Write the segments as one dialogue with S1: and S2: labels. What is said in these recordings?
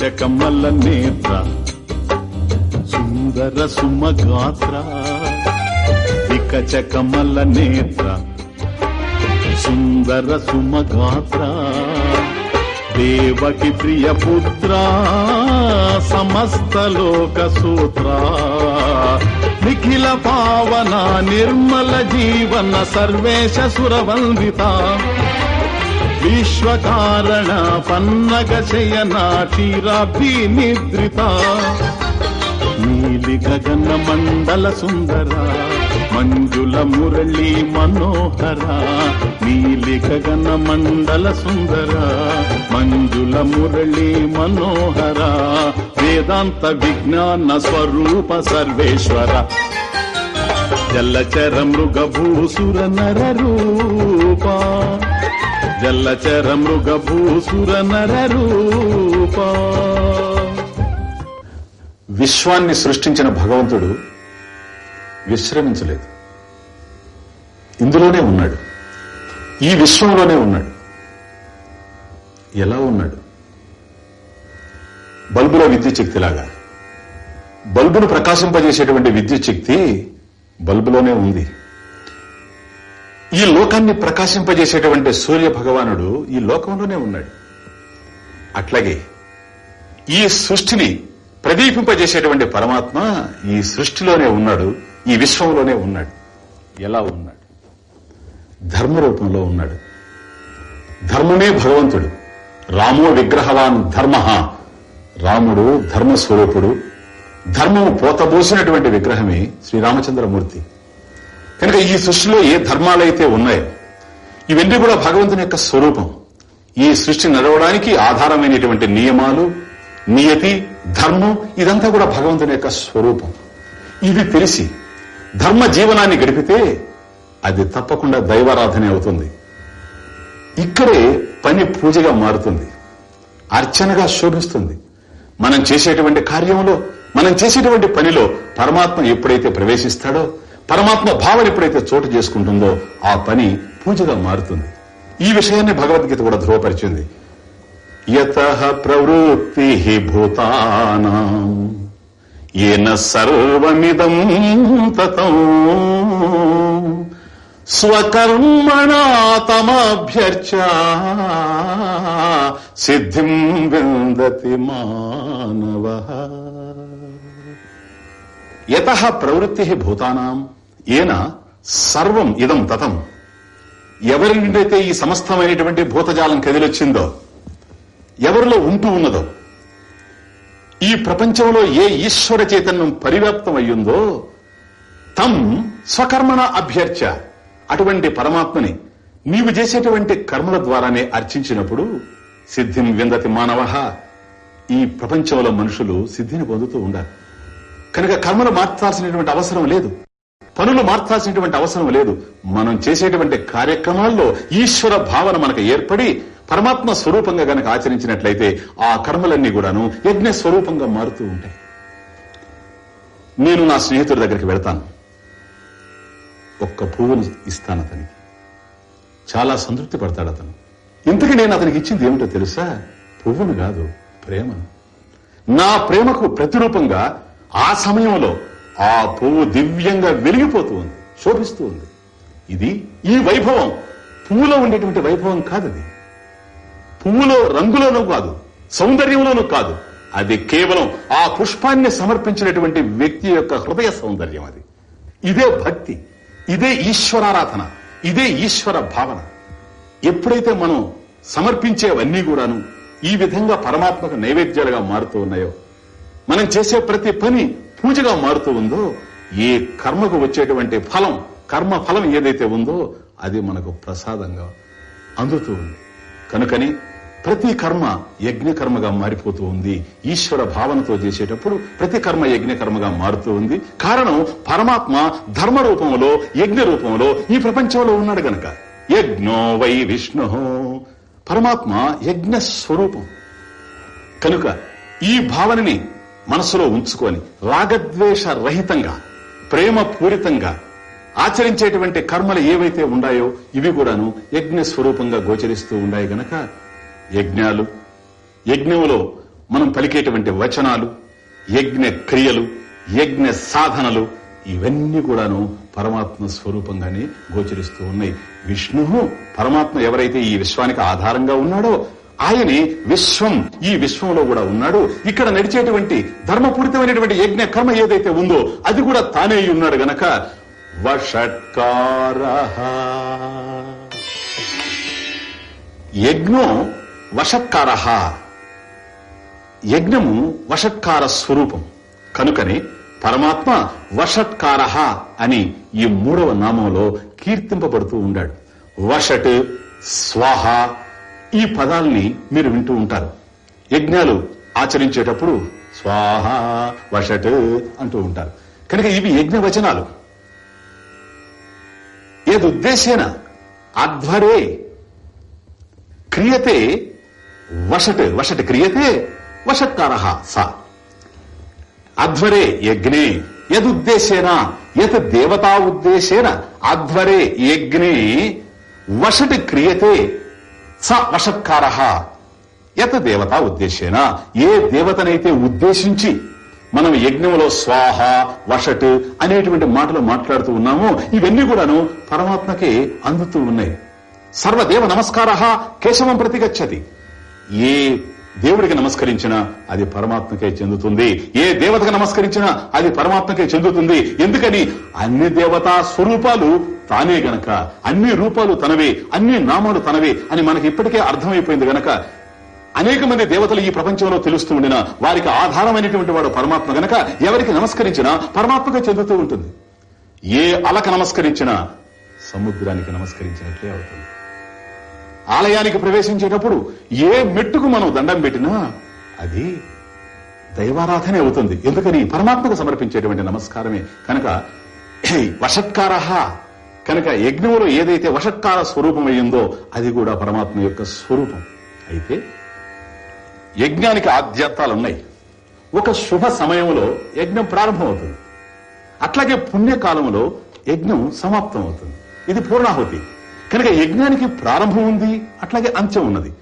S1: వికచకమల నేత్ర సుందర సుమగాత్ర వికచకమల నేత్ర సుందర సుమగాత్ర. దేవకి ప్రియ పుత్ర సమస్త లోక సూత్ర. నిఖిల పావన నిర్మల జీవన సర్వేశ సురవందిత. విశ్వకారణ పన్నగ శయన క్షీరాబ్ది నిద్రిత నీలి గగన మండల సుందర మంజుల మురళి మనోహర నీలి గగన మండల సుందర మంజుల మురళి మనోహర వేదాంత విజ్ఞాన స్వరూప సర్వేశ్వర జల్లచర మృగభూసుర నర రూప జల్లచర మృగభూసుర నర రూప.
S2: విశ్వాన్ని సృష్టించిన భగవంతుడు విశ్రమించలేదు. ఇందులోనే ఉన్నాడు. ఈ విశ్వంలోనే ఉన్నాడు. ఎలా ఉన్నాడు? బల్బులో విద్యుత్ శక్తిలాగా బల్బును ప్రకాశింపజేసేటువంటి విద్యుత్ శక్తి బల్బులోనే ఉంది. ఈ లోకాన్ని ప్రకాశింపజేసేటువంటి సూర్య భగవానుడు ఈ లోకంలోనే ఉన్నాడు. అట్లాగే ఈ సృష్టిని ప్రదీపింపజేసేటువంటి పరమాత్మ ఈ సృష్టిలోనే ఉన్నాడు ఈ విశ్వంలోనే ఉన్నాడు. ఎలా ఉన్నాడు? ధర్మ రూపంలో ఉన్నాడు. ధర్మమే భగవంతుడు. రామో విగ్రహవాన్ ధర్మ. రాముడు ధర్మస్వరూపుడు. ధర్మము పోతబోసినటువంటి విగ్రహమే శ్రీరామచంద్రమూర్తి కనుక ఈ సృష్టిలో ఏ ధర్మాలైతే ఉన్నాయో ఇవన్నీ కూడా భగవంతుని యొక్క స్వరూపం. ఈ సృష్టి నడవడానికి ఆధారమైనటువంటి నియమాలు నియతి ధర్మం ఇదంతా కూడా భగవంతుని యొక్క స్వరూపం. ఇది తెలిసి ధర్మ జీవనాన్ని గడిపితే అది తప్పకుండా దైవారాధనే అవుతుంది. ఇక్కడే పని పూజగా మారుతుంది. అర్చనగా శోభిస్తుంది. మనం చేసేటువంటి కార్యంలో మనం చేసేటువంటి పనిలో పరమాత్మ ఎప్పుడైతే ప్రవేశిస్తాడో పరమాత్మ భావన ఎప్పుడైతే చోటు చేసుకుంటుందో ఆ పని పూజగా మారుతుంది. ఈ విషయాన్ని భగవద్గీత కూడా ధృవపరిచింది. యత ప్రవృత్తి భూతానాం. ఏన సర్వమిదం తతం. స్వకర్మణా తమభ్యర్చ. సిద్ధిం విందతి మానవ. యత ప్రవృత్తి భూతానాం. ఈయన సర్వం ఇదం తతం. ఎవరి నుండైతే ఈ సమస్తమైనటువంటి భూతజాలం కదిలొచ్చిందో ఎవరిలో ఉంటూ ఉన్నదో ఈ ప్రపంచంలో ఏ ఈశ్వర చైతన్యం పరివ్యాప్తం అయ్యిందో తం స్వకర్మణ అభ్యర్చ అటువంటి పరమాత్మని నీవు చేసేటువంటి కర్మల ద్వారానే అర్చించినప్పుడు సిద్ధిం విందతి మానవ. ఈ ప్రపంచంలో మనుషులు సిద్ధిని పొందుతూ ఉండాలి. కనుక కర్మలు మార్చాల్సినటువంటి అవసరం లేదు. పనులు మార్చాల్సినటువంటి అవసరం లేదు. మనం చేసేటువంటి కార్యక్రమాల్లో ఈశ్వర భావన మనకు ఏర్పడి పరమాత్మ స్వరూపంగా గనక ఆచరించినట్లయితే ఆ కర్మలన్నీ కూడాను యజ్ఞ స్వరూపంగా మారుతూ ఉంటాయి. నేను నా స్నేహితుడి దగ్గరికి వెళ్తాను. ఒక్క పువ్వును ఇస్తాను అతనికి. చాలా సంతృప్తి పడతాడు అతను. ఇంతకీ నేను అతనికి ఇచ్చింది ఏమిటో తెలుసా? పువ్వును కాదు ప్రేమను. నా ప్రేమకు ప్రతిరూపంగా ఆ సమయంలో ఆ పువ్వు దివ్యంగా వెలిగిపోతూ ఉంది శోభిస్తూ ఉంది. ఇది ఈ వైభవం. పువ్వులో ఉండేటువంటి వైభవం కాదు అది. పువ్వులో రంగులోనూ కాదు సౌందర్యంలోనూ కాదు. అది కేవలం ఆ పుష్పాన్ని సమర్పించినటువంటి వ్యక్తి యొక్క హృదయ సౌందర్యం అది. ఇదే భక్తి ఇదే ఈశ్వరారాధన ఇదే ఈశ్వర భావన. ఎప్పుడైతే మనం సమర్పించేవన్నీ కూడాను ఈ విధంగా పరమాత్మక నైవేద్యాలుగా మారుతూ ఉన్నాయో మనం చేసే ప్రతి పని పూజగా మారుతూ ఉందో ఏ కర్మకు వచ్చేటువంటి ఫలం కర్మ ఫలం ఏదైతే ఉందో అది మనకు ప్రసాదంగా అందుతూ ఉంది. కనుకని ప్రతి కర్మ యజ్ఞ కర్మగా మారిపోతూ ఉంది. ఈశ్వర భావనతో చేసేటప్పుడు ప్రతి కర్మ యజ్ఞ కర్మగా మారుతూ ఉంది. కారణం పరమాత్మ ధర్మ రూపంలో యజ్ఞ రూపంలో ఈ ప్రపంచంలో ఉన్నాడు గనక. యజ్ఞో వై విష్ణు. పరమాత్మ యజ్ఞ స్వరూపం కనుక ఈ భావనని మనసులో ఉంచుకొని రాగద్వేష రహితంగా ప్రేమ పూరితంగా ఆచరించేటువంటి కర్మలు ఏవైతే ఉన్నాయో ఇవి కూడాను యజ్ఞ స్వరూపంగా గోచరిస్తూ ఉన్నాయి గనక యజ్ఞాలు యజ్ఞములో మనం పలికేటువంటి వచనాలు యజ్ఞ క్రియలు యజ్ఞ సాధనలు ఇవన్నీ కూడాను పరమాత్మ స్వరూపంగానే గోచరిస్తూ ఉన్నాయి. విష్ణు పరమాత్మ ఎవరైతే ఈ విశ్వానికి ఆధారంగా ఉన్నాడో ఆయనే విశ్వం. ఈ విశ్వంలో కూడా ఉన్నాడు. ఇక్కడ నడిచేటువంటి ధర్మపూరితమైనటువంటి యజ్ఞ కర్మ ఏదైతే ఉందో అది కూడా తానే అయి ఉన్నాడు గనక. వషట్కార. యజ్ఞం వషట్కార. యజ్ఞము వషట్కార స్వరూపం. కనుకనే పరమాత్మ వషట్కార అని ఈ మూడవ నామంలో కీర్తింపబడుతూ ఉండాడు. వషట్ స్వాహ ఈ పదాల్ని మీరు వింటూ ఉంటారు. యజ్ఞాలు ఆచరించేటప్పుడు స్వాహ వషట్ అంటూ ఉంటారు. కనుక ఇవి యజ్ఞ వచనాలు ఏదుద్దేశేన అధ్వరే క్రియతే వషట్ వషట్ క్రియతే వషత్కార స. అధ్వరే యజ్ఞే యదుద్దేశేన యత్ దేవతా ఉద్దేశేన అధ్వరే యజ్ఞే వషట్ క్రియతే స వషత్కార. యత్ దేవత ఉద్దేశేన? ఏ దేవతనైతే ఉద్దేశించి మనం యజ్ఞంలో స్వాహ వషట్ అనేటువంటి మాటలు మాట్లాడుతూ ఉన్నామో ఇవన్నీ కూడాను పరమాత్మకి అందుతూ ఉన్నాయి. సర్వదేవ నమస్కార కేశవం ప్రతిగచ్చతి. ఏ దేవుడికి నమస్కరించినా అది పరమాత్మకే చెందుతుంది. ఏ దేవతకు నమస్కరించినా అది పరమాత్మకే చెందుతుంది. ఎందుకని? అన్ని దేవతా స్వరూపాలు తానే గనక అన్ని రూపాలు తనవే అన్ని నామాలు తనవే అని మనకి ఇప్పటికే అర్థమైపోయింది గనక అనేక మంది దేవతలు ఈ ప్రపంచంలో తెలుస్తూ ఉండిన వారికి ఆధారమైనటువంటి వాడు పరమాత్మ గనక ఎవరికి నమస్కరించినా పరమాత్మకే చెందుతూ ఉంటుంది. ఏ అలక నమస్కరించినా సముద్రానికి నమస్కరించినట్లే అవుతుంది. ఆలయానికి ప్రవేశించేటప్పుడు ఏ మెట్టుకు మనం దండం పెట్టినా అది దైవారాధనే అవుతుంది. ఎందుకని? పరమాత్మకు సమర్పించేటువంటి నమస్కారమే. కనుక వషత్కార. కనుక యజ్ఞంలో ఏదైతే వషత్కార స్వరూపం అయ్యిందో అది కూడా పరమాత్మ యొక్క స్వరూపం. అయితే యజ్ఞానికి ఆధ్యాత్తాలు ఉన్నాయి ఒక శుభ సమయంలో యజ్ఞం ప్రారంభమవుతుంది. అట్లాగే పుణ్యకాలంలో యజ్ఞం సమాప్తం అవుతుంది ఇది పూర్ణాహుతి. కనుక యజ్ఞానికి ప్రారంభం ఉంది అట్లాగే అంత్యం ఉన్నది.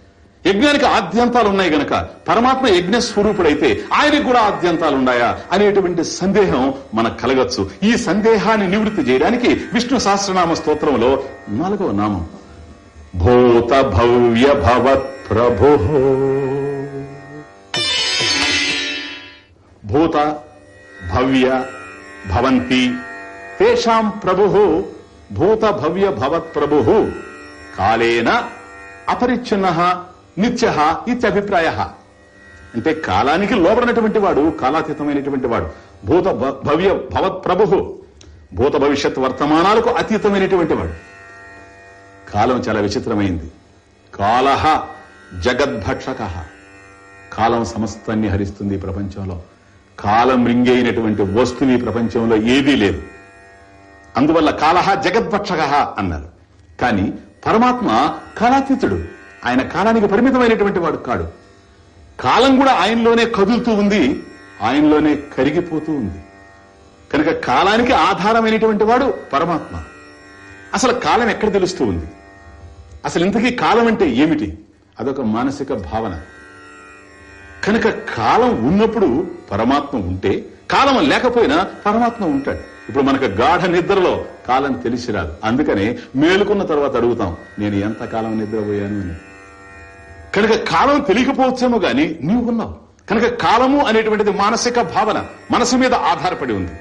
S2: యజ్ఞానికి ఆద్యంతాలు ఉన్నాయి గనక పరమాత్మ యజ్ఞ స్వరూపుడైతే ఆయనకు కూడా ఆద్యంతాలు ఉన్నాయా అనేటువంటి సందేహం మనకు కలగచ్చు. ఈ సందేహాన్ని నివృత్తి చేయడానికి విష్ణు సహస్రనామ స్తోత్రంలో నాలుగవ నామం. భూత భవ్య భవత్ ప్రభు. భూత భవ్య భవంతి తేషాం ప్రభు. భూత భవ్య భవత్ ప్రభు కాలేన అపరిచ్ఛిన్న నిత్య ఇత్యభిప్రాయ. అంటే కాలానికి లోబడినటువంటి వాడు కాలాతీతమైనటువంటి వాడు. భూత భవ్య భవత్ ప్రభు భూత భవిష్యత్ వర్తమానాలకు అతీతమైనటువంటి వాడు. కాలం చాలా విచిత్రమైంది. కాల జగద్భక్షక. కాలం సమస్తాన్ని హరిస్తుంది ప్రపంచంలో. కాలం రింగైనటువంటి వస్తువు ఈ ప్రపంచంలో ఏదీ లేదు. అందువల్ల కాలహ జగద్భక్షక అన్నారు. కానీ పరమాత్మ కాలాతీతుడు. ఆయన కాలానికి పరిమితమైనటువంటి వాడు కాడు. కాలం కూడా ఆయనలోనే కదులుతూ ఉంది ఆయనలోనే కరిగిపోతూ ఉంది. కనుక కాలానికి ఆధారమైనటువంటి వాడు పరమాత్మ. అసలు కాలం ఎక్కడ తెలుస్తూ ఉంది? అసలు ఇంతకీ కాలం అంటే ఏమిటి? అదొక మానసిక భావన. కనుక కాలం ఉన్నప్పుడు పరమాత్మ ఉంటే కాలం లేకపోయినా పరమాత్మ ఉంటాడు. ఇప్పుడు మనకు గాఢ నిద్రలో కాలం తెలిసి రాదు అందుకని మేలుకున్న తర్వాత అడుగుతాం నేను ఎంత కాలం నిద్రపోయాను అని. కనుక కాలం తెలియకపోవచ్చేమో గాని నీవు ఉన్నావు. కనుక కాలము అనేటువంటిది మానసిక భావన మనసు మీద ఆధారపడి ఉంది.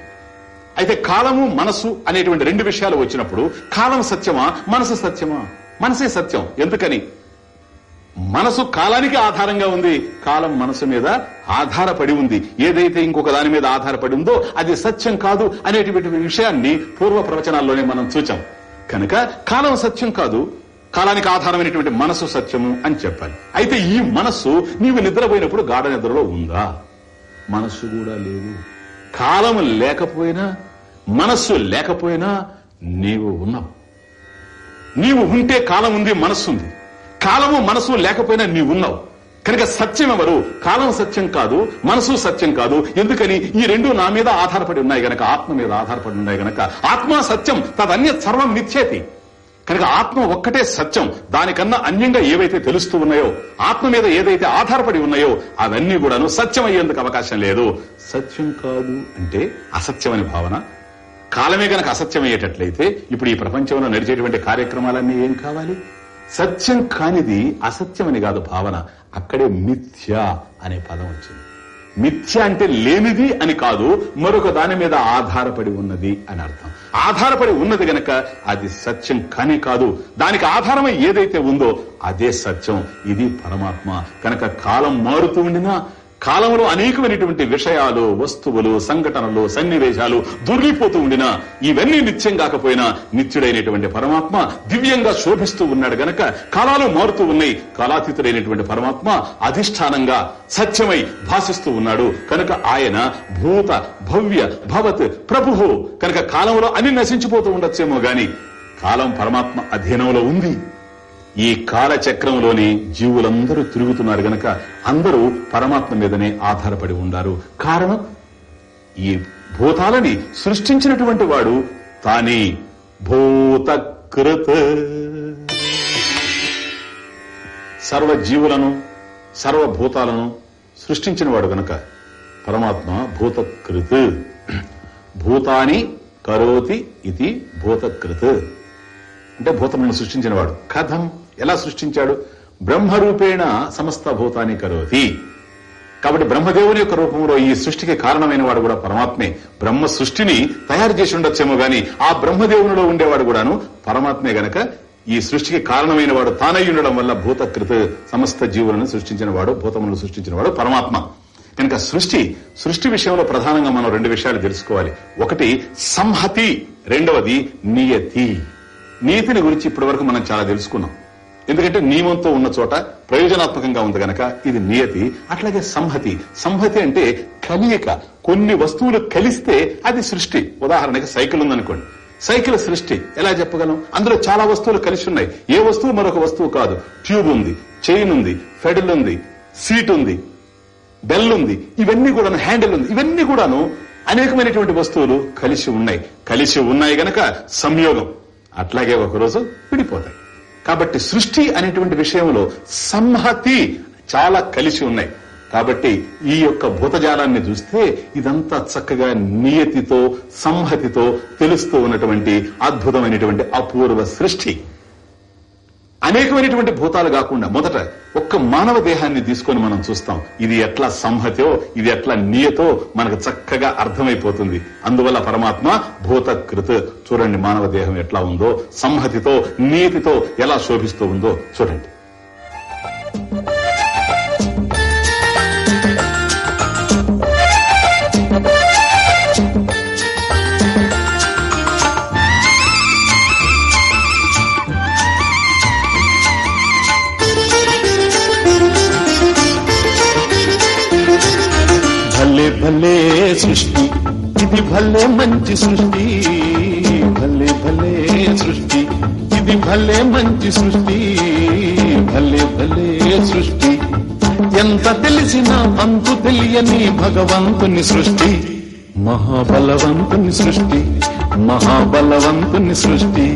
S2: అయితే కాలము మనసు అనేటువంటి రెండు విషయాలు వచ్చినప్పుడు కాలం సత్యమా మనసు సత్యమా? మనసే సత్యం. ఎందుకని? మనసు కాలానికి ఆధారంగా ఉంది. కాలం మనసు మీద ఆధారపడి ఉంది. ఏదైతే ఇంకొక దాని మీద ఆధారపడి ఉందో అది సత్యం కాదు అనేటువంటి విషయాన్ని పూర్వ ప్రవచనాల్లోనే మనం చూచాం. కనుక కాలం సత్యం కాదు కాలానికి ఆధారమైనటువంటి మనసు సత్యము అని చెప్పాలి. అయితే ఈ మనస్సు నీవు నిద్రపోయినప్పుడు గాఢ నిద్రలో ఉందా? మనస్సు కూడా లేదు. కాలం లేకపోయినా మనస్సు లేకపోయినా నీవు ఉన్నావు. నీవు ఉంటే కాలం ఉంది మనస్సు ఉంది. కాలము మనసు లేకపోయినా నీవు ఉన్నావు. కనుక సత్యం ఎవరు? కాలం సత్యం కాదు మనసు సత్యం కాదు. ఎందుకని? ఈ రెండు నా మీద ఆధారపడి ఉన్నాయి గనక ఆత్మ మీద ఆధారపడి ఉన్నాయి గనక. ఆత్మ సత్యం తదన్య సర్వం నిత్యేతి. కనుక ఆత్మ ఒక్కటే సత్యం. దానికన్నా అన్యంగా ఏవైతే తెలుస్తూ ఉన్నాయో ఆత్మ మీద ఏదైతే ఆధారపడి ఉన్నాయో అవన్నీ కూడాను సత్యం అయ్యేందుకు అవకాశం లేదు. సత్యం కాదు అంటే అసత్యం అని భావన? కాలమే గనక అసత్యం అయ్యేటట్లయితే ఇప్పుడు ఈ ప్రపంచంలో నడిచేటువంటి కార్యక్రమాలన్నీ ఏం కావాలి? సత్యం కానిది అసత్యం అని కాదు భావన. అక్కడే మిథ్య అనే పదం వచ్చింది. మిథ్య అంటే లేనిది అని కాదు మరొక దాని మీద ఆధారపడి ఉన్నది అని అర్థం. ఆధారపడి ఉన్నది గనక అది సత్యం కాని కాదు. దానికి ఆధారమై ఏదైతే ఉందో అదే సత్యం. ఇది పరమాత్మ. కనుక కాలం మారుతూ ఉండినా కాలంలో అనేకమైనటువంటి విషయాలు వస్తువులు సంఘటనలు సన్నివేశాలు దొరికిపోతూ ఉండినా ఇవన్నీ నిత్యం కాకపోయినా నిత్యుడైనటువంటి పరమాత్మ దివ్యంగా శోభిస్తూ ఉన్నాడు గనక కాలాలు మారుతూ ఉన్నాయి. కాలాతీతుడైనటువంటి పరమాత్మ అధిష్టానంగా సత్యమై భాషిస్తూ ఉన్నాడు. కనుక ఆయన భూత భవ్య భవత్ ప్రభు కనుక కాలంలో అన్ని నశించిపోతూ ఉండొచ్చేమో గాని కాలం పరమాత్మ అధీనంలో ఉంది. ఈ కాలచక్రంలోని జీవులందరూ తిరుగుతున్నారు గనక అందరూ పరమాత్మ మీదనే ఆధారపడి ఉండారు. కారణం ఈ భూతాలని సృష్టించినటువంటి వాడు తానే భూతకృత. సర్వ జీవులను సర్వభూతాలను సృష్టించిన వాడు గనక పరమాత్మ భూతకృత్. భూతాని కరోతి ఇది భూతకృత్. అంటే భూతములను సృష్టించిన వాడు. కథం ఎలా సృష్టించాడు? బ్రహ్మరూపేణ సమస్త భూతాన్ని కరోతి. కాబట్టి బ్రహ్మదేవుని యొక్క రూపంలో ఈ సృష్టికి కారణమైన వాడు కూడా పరమాత్మే. బ్రహ్మ సృష్టిని తయారు చేసి ఉండొచ్చేమో గాని ఆ బ్రహ్మదేవునిలో ఉండేవాడు కూడాను పరమాత్మే గనక ఈ సృష్టికి కారణమైన వాడు తానై ఉండడం వల్ల భూతకృత సమస్త జీవులను సృష్టించిన వాడు భూతములను సృష్టించిన వాడు పరమాత్మ. కనుక సృష్టి సృష్టి విషయంలో ప్రధానంగా మనం రెండు విషయాలు తెలుసుకోవాలి. ఒకటి సంహతి. రెండవది నియతి. నీతిని గురించి ఇప్పటి వరకు మనం చాలా తెలుసుకున్నాం. ఎందుకంటే నియమంతో ఉన్న చోట ప్రయోజనాత్మకంగా ఉంది గనక ఇది నియతి అట్లాగే సంహతి. సంహతి అంటే కలియక. కొన్ని వస్తువులు కలిస్తే అది సృష్టి. ఉదాహరణకి సైకిల్ ఉందనుకోండి. సైకిల్ సృష్టి. ఎలా చెప్పగలం? అందులో చాలా వస్తువులు కలిసి ఉన్నాయి. ఏ వస్తువు మరొక వస్తువు కాదు. ట్యూబ్ ఉంది చైన్ ఉంది ఫెడల్ ఉంది సీట్ ఉంది బెల్ ఉంది. ఇవన్నీ కూడాను హ్యాండిల్ ఉంది. ఇవన్నీ కూడాను అనేకమైనటువంటి వస్తువులు కలిసి ఉన్నాయి. కలిసి ఉన్నాయి గనక సంయోగం. అట్లాగే ఒకరోజు విడిపోతాయి. కాబట్టి సృష్టి అనేటువంటి విషయంలో సంహతి చాలా కలిసి ఉన్నాయి. కాబట్టి ఈ యొక్క భూతజాలాన్ని చూస్తే ఇదంతా చక్కగా నియతితో సంహతితో తెలుస్తూ ఉన్నటువంటి అద్భుతమైనటువంటి అపూర్వ సృష్టి. అనేకమైనటువంటి భూతాలు కాకుండా మొదట ఒక్క మానవ దేహాన్ని తీసుకొని మనం చూస్తాం. ఇది ఎట్లా సంహతో ఇది ఎట్లా నియతో మనకు చక్కగా అర్థమైపోతుంది. అందువల్ల పరమాత్మ భూతకృత్. చూడండి మానవ దేహం ఎట్లా ఉందో సంహతితో నీతితో ఎలా శోభిస్తూ ఉందో చూడండి.
S1: భలే సృష్టి ఇది భలే మంచి సృష్టి భలే భలే సృష్టి ఇది భలే మంచి సృష్టి భలే భలే సృష్టి. ఎంత తెలిసినా అంతు తెలియని భగవంతుని సృష్టి మహాబలవంతుని సృష్టి మహాబలవంతుని సృష్టి.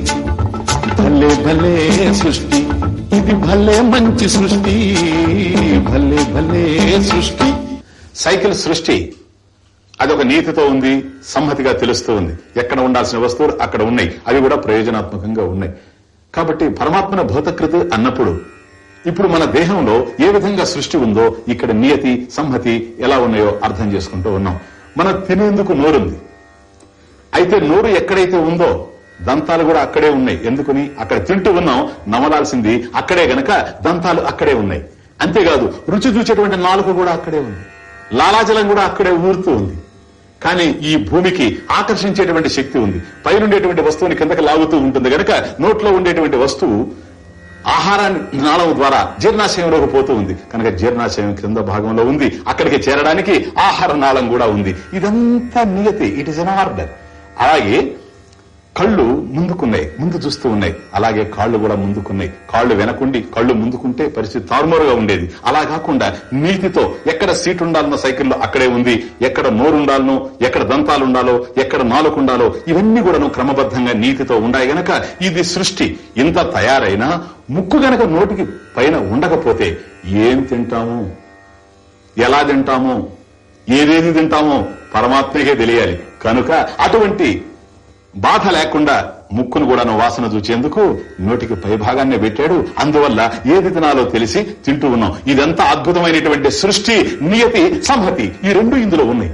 S1: భలే భలే సృష్టి ఇది భలే మంచి సృష్టి భలే భలే సృష్టి.
S2: సైకిల్ సృష్టి అదొక నీతితో ఉంది సంహతిగా తెలుస్తూ ఉంది. ఎక్కడ ఉండాల్సిన వస్తువులు అక్కడ ఉన్నాయి. అవి కూడా ప్రయోజనాత్మకంగా ఉన్నాయి. కాబట్టి పరమాత్మన భూతకృతి అన్నప్పుడు ఇప్పుడు మన దేహంలో ఏ విధంగా సృష్టి ఉందో ఇక్కడ నియతి సంహతి ఎలా ఉన్నాయో అర్థం చేసుకుంటూ ఉన్నాం. మనం తినేందుకు నోరుంది. అయితే నోరు ఎక్కడైతే ఉందో దంతాలు కూడా అక్కడే ఉన్నాయి. ఎందుకని? అక్కడ తింటూ ఉన్నాం నమలాల్సింది అక్కడే గనక దంతాలు అక్కడే ఉన్నాయి. అంతేకాదు రుచి చూచేటువంటి నాలుగు కూడా అక్కడే ఉంది. లాలాజలం కూడా అక్కడే ఊరుతూ ఉంది. కానీ ఈ భూమికి ఆకర్షించేటువంటి శక్తి ఉంది. పైనుండేటువంటి వస్తువుని కిందకి లాగుతూ ఉంటుంది. గనక నోట్లో ఉండేటువంటి వస్తువు ఆహారాన్ని నాళం ద్వారా జీర్ణాశయంలోకి పోతూ ఉంది. కనుక జీర్ణాశయం క్రింద భాగంలో ఉంది. అక్కడికి చేరడానికి ఆహార నాళం కూడా ఉంది. ఇదంతా నియతి. ఇట్ ఇస్ అన్ ఆర్డర్ అలాగే కళ్ళు ముందుకున్నాయి ముందు చూస్తూ ఉన్నాయి. అలాగే కాళ్ళు కూడా ముందుకున్నాయి. కాళ్ళు వెనకుండి కళ్ళు ముందుకుంటే పరిస్థితి తారుమారుగా ఉండేది. అలా కాకుండా నీతితో ఎక్కడ సీట్ ఉండాలన్న సైకిల్లో అక్కడే ఉంది ఎక్కడ నోరు ఉండాలనో ఎక్కడ దంతాలు ఉండాలో ఎక్కడ నాలుగు ఉండాలో ఇవన్నీ కూడాను క్రమబద్ధంగా నీతితో ఉండాయి గనక ఇది సృష్టి. ఇంత తయారైనా ముక్కు గనక నోటికి పైన ఉండకపోతే ఏం తింటాము? ఎలా తింటామో? ఏదేది తింటామో పరమాత్మకే తెలియాలి. కనుక అటువంటి బాధ లేకుండా ముక్కును కూడాను వాసన చూచేందుకు నోటికి పై భాగాన్ని పెట్టాడు. అందువల్ల ఏది తినాలో తెలిసి తింటూ ఉన్నాం ఇదంతా అద్భుతమైనటువంటి సృష్టి నియతి సంహతి. ఈ రెండు ఇందులో ఉన్నాయి.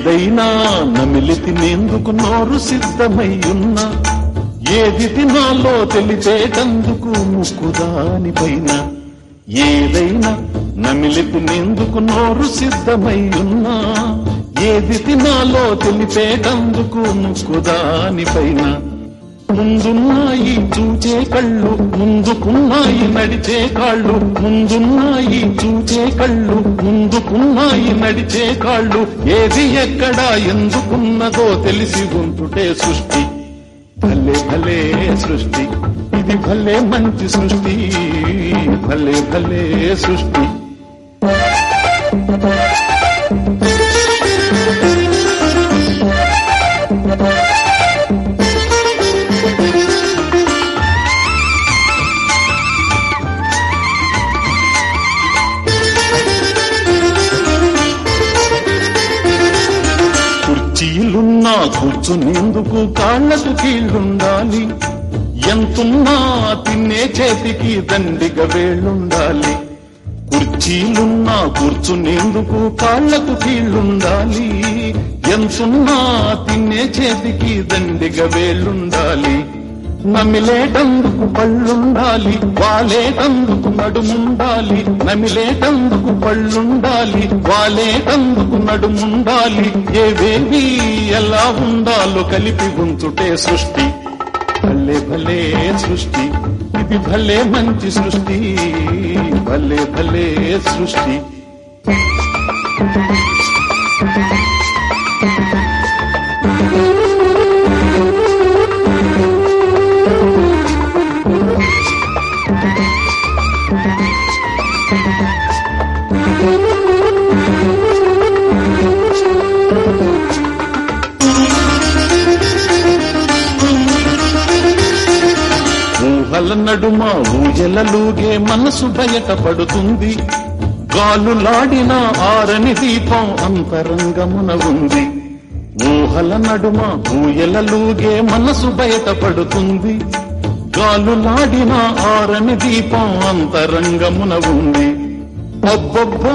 S1: ఏదైనా నమిలి తినేందుకు నోరు సిద్ధమై ఉన్నా ఏది తినాలో తెలిపేటందుకు ముక్కు పైన ఏదైనా నమిలి తినేందుకు నోరు సిద్ధమై ఉన్నా ఏది తినాలో తెలిపేటందుకు ముక్కు పైన ముందున్నాయి చూచే కళ్ళు ముందుకున్నాయి నడిచే కాళ్ళు. ముందున్నాయి చూచే కళ్ళు ముందుకున్నాయి నడిచే కాళ్ళు. ఏది ఎక్కడ ఎందుకున్నదో తెలిసి ఉంటుటే సృష్టి. భలే భలే సృష్టి. ఇది భలే మంచి సృష్టి. భలే భలే సృష్టి. నువ్వు కాళ్ళకు కీళ్ళుండాలి. ఎంతున్నా తిన్నే చేతికి దండిగా వేళ్ళుండాలి. కుర్చీలున్నా కూర్చునేందుకు కాళ్ళకు కీళ్ళుండాలి. ఎంతున్నా తినే చేతికి దండిగ వేళ్ళుండాలి. నమిలేటందుకు పళ్ళుండాలి వాలేటందుకు నడుముండాలి నమిలేటందుకు పళ్ళుండాలి వాలేటందుకు నడుముండాలి. ఏవేవి ఎలా ఉండాలో కలిపి ఉంచుటే సృష్టి. భలే భలే సృష్టి ఇది భలే మంచి సృష్టి భలే భలే సృష్టి. నడుమ ఊయలలుగే మనసు బయటపడుతుంది గాలులాడిన ఆరని దీపం అంతరంగమున ఉంది. ఊహల నడుమ ఊయలలోగే మనసు బయటపడుతుంది గాలులాడిన ఆరని దీపం అంతరంగమున ఉంది. అబ్బబ్బో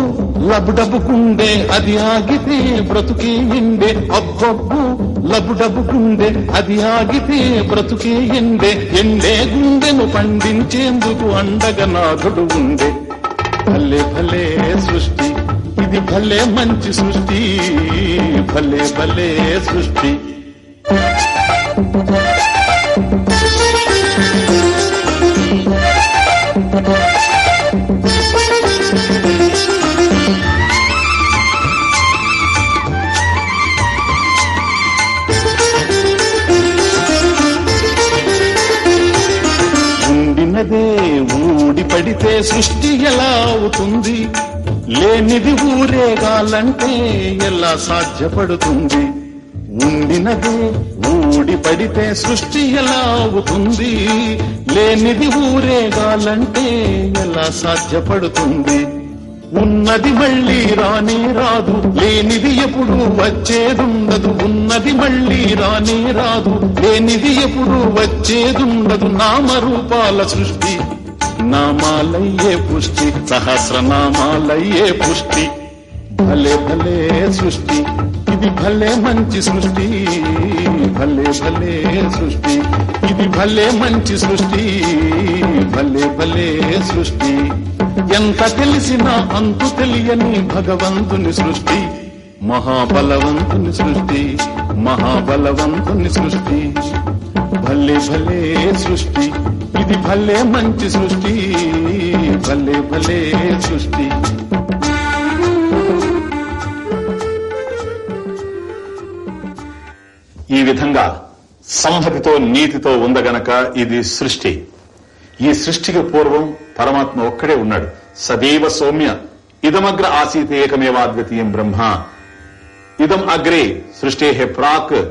S1: లబుడబుకుండే అది ఆగితే బ్రతుకే ఎండే. అబ్బబ్బో లబుడబుకుండే అది ఆగితే బ్రతుకే ఎండే. ఎండే గుండెను పండించేందుకు అండగా నాథుడు ఉండే. భలే భలే సృష్టి ఇది భలే మంచి సృష్టి. భలే భలే సృష్టి. ఉంటే సృష్టి ఎలా అవుతుంది? లేనిది ఊరేగాలంటే ఎలా సాధ్యపడుతుంది? ఉండినదే ఊడిపడితే సృష్టి ఎలా అవుతుంది? లేనిది ఊరేగాలంటే ఎలా సాధ్యపడుతుంది? ఉన్నది మళ్ళీ రానే రాదు లేనిది ఎప్పుడు వచ్చేదుండదు. ఉన్నది మళ్ళీ రానే రాదు లేనిది ఎప్పుడు వచ్చేదుండదు. నామరూపాల సృష్టి నామాలయ్యే పుష్టి సహస్రనామాలయ్యే పుష్టి. భలే భలే సృష్టి. ఇది భలే మంచి సృష్టి. భలే భలే సృష్టి. ఇది భలే మంచి సృష్టి. భలే భలే సృష్టి. ఎంత తెలిసినా అంతు తెలియని భగవంతుని సృష్టి. మహాబలవంతుని సృష్టి మహాబలవంతుని సృష్టి. భలే భలే సృష్టి ఇది భలే మంచి సృష్టి. భలే భలే సృష్టి.
S2: ఈ విధంగా సంహతితో నీతితో ఉందగనక ఇది సృష్టి. ఈ సృష్టికి పూర్వం పరమాత్మ ఒక్కడే ఉన్నాడు. సదైవ సౌమ్య. ఇదమగ్ర ఆసీత ఏకమేవాద్వితీయం బ్రహ్మ. ఇదం అగ్రే సృష్టి హే ప్రాక్.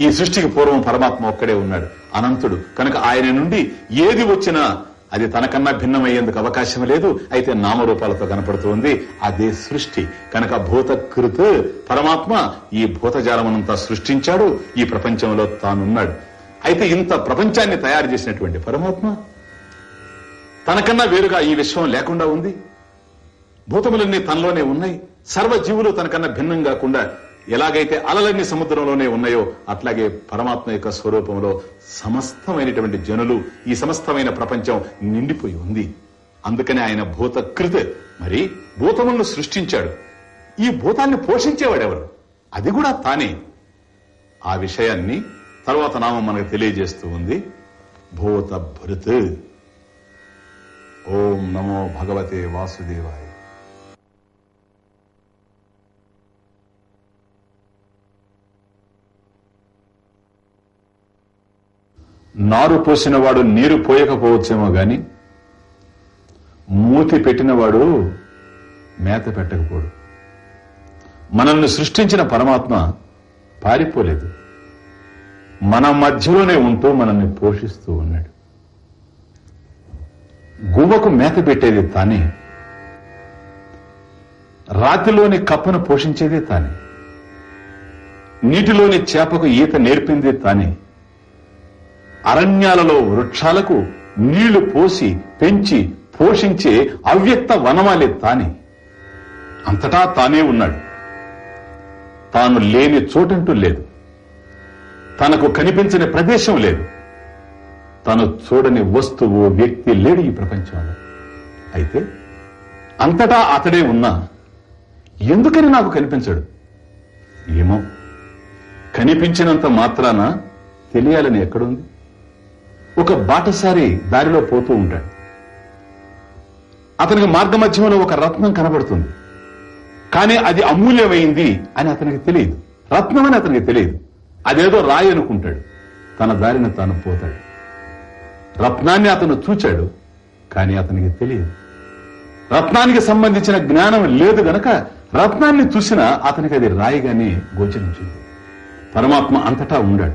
S2: ఈ సృష్టికి పూర్వం పరమాత్మ ఒక్కడే ఉన్నాడు అనంతుడు. కనుక ఆయన నుండి ఏది వచ్చినా అది తనకన్నా భిన్నమయ్యేందుకు అవకాశం లేదు అయితే నామరూపాలతో కనపడుతుంది అదే సృష్టి. కనుక భూతకృత్ పరమాత్మ ఈ భూతజాలమనంతా సృష్టించాడు ఈ ప్రపంచంలో తానున్నాడు. అయితే ఇంత ప్రపంచాన్ని తయారు చేసినటువంటి పరమాత్మ తనకన్నా వేరుగా ఈ విశ్వం లేకుండా ఉంది. భూతములన్నీ తనలోనే ఉన్నాయి. సర్వజీవులు తనకన్నా భిన్నం కాకుండా ఎలాగైతే అలలన్నీ సముద్రంలోనే ఉన్నాయో అట్లాగే పరమాత్మ యొక్క స్వరూపంలో సమస్తమైనటువంటి జనులు ఈ సమస్తమైన ప్రపంచం నిండిపోయి ఉంది. అందుకనే ఆయన భూతకృత్. మరి భూతములను సృష్టించాడు. ఈ భూతాన్ని పోషించేవాడెవరు? అది కూడా తానే. ఆ విషయాన్ని తర్వాత నామం మనకు తెలియజేస్తూ ఉంది. భూత భృత్ ఓం నమో భగవతే వాసుదేవాయ. నారు పోసినవాడు నీరు పోయకపోవచ్చేమో గాని మూతి పెట్టినవాడు మేత పెట్టకపోడు. మనల్ని సృష్టించిన పరమాత్మ పారిపోలేదు. మన మధ్యలోనే ఉంటూ మనల్ని పోషిస్తూ ఉన్నాడు. గువ్వకు మేత పెట్టేది తానే. రాతిలోని కప్పను పోషించేది తానే. నీటిలోని చేపకు ఈత నేర్పింది తానే. అరణ్యాలలో వృక్షాలకు నీళ్ళు పోసి పెంచి పోషించే అవ్యక్త వనమాలే తానే. అంతటా తానే ఉన్నాడు. తాను లేని చోటంటూ లేదు. తనకు కనిపించని ప్రదేశం లేదు. తను చూడని వస్తువు వ్యక్తి లేడు ఈ ప్రపంచంలో. అయితే అంతటా అతడే ఉన్నా ఎందుకని నాకు కనిపించడు? ఏమో. కనిపించినంత మాత్రాన తెలియాలని ఎక్కడుంది? ఒక బాటసారి దారిలో పోతూ ఉంటాడు. అతనికి మార్గమధ్యంలో ఒక రత్నం కనబడుతుంది. కానీ అది అమూల్యమైంది అని అతనికి తెలియదు. రత్నం అని అతనికి తెలియదు. అదేదో రాయి అనుకుంటాడు. తన దారిన తాను పోతాడు. రత్నాన్ని అతను చూచాడు కానీ అతనికి తెలియదు. రత్నానికి సంబంధించిన జ్ఞానం లేదు గనక రత్నాన్ని చూసినా అతనికి అది రాయిగానే గోచరించింది. పరమాత్మ అంతటా ఉండాడు.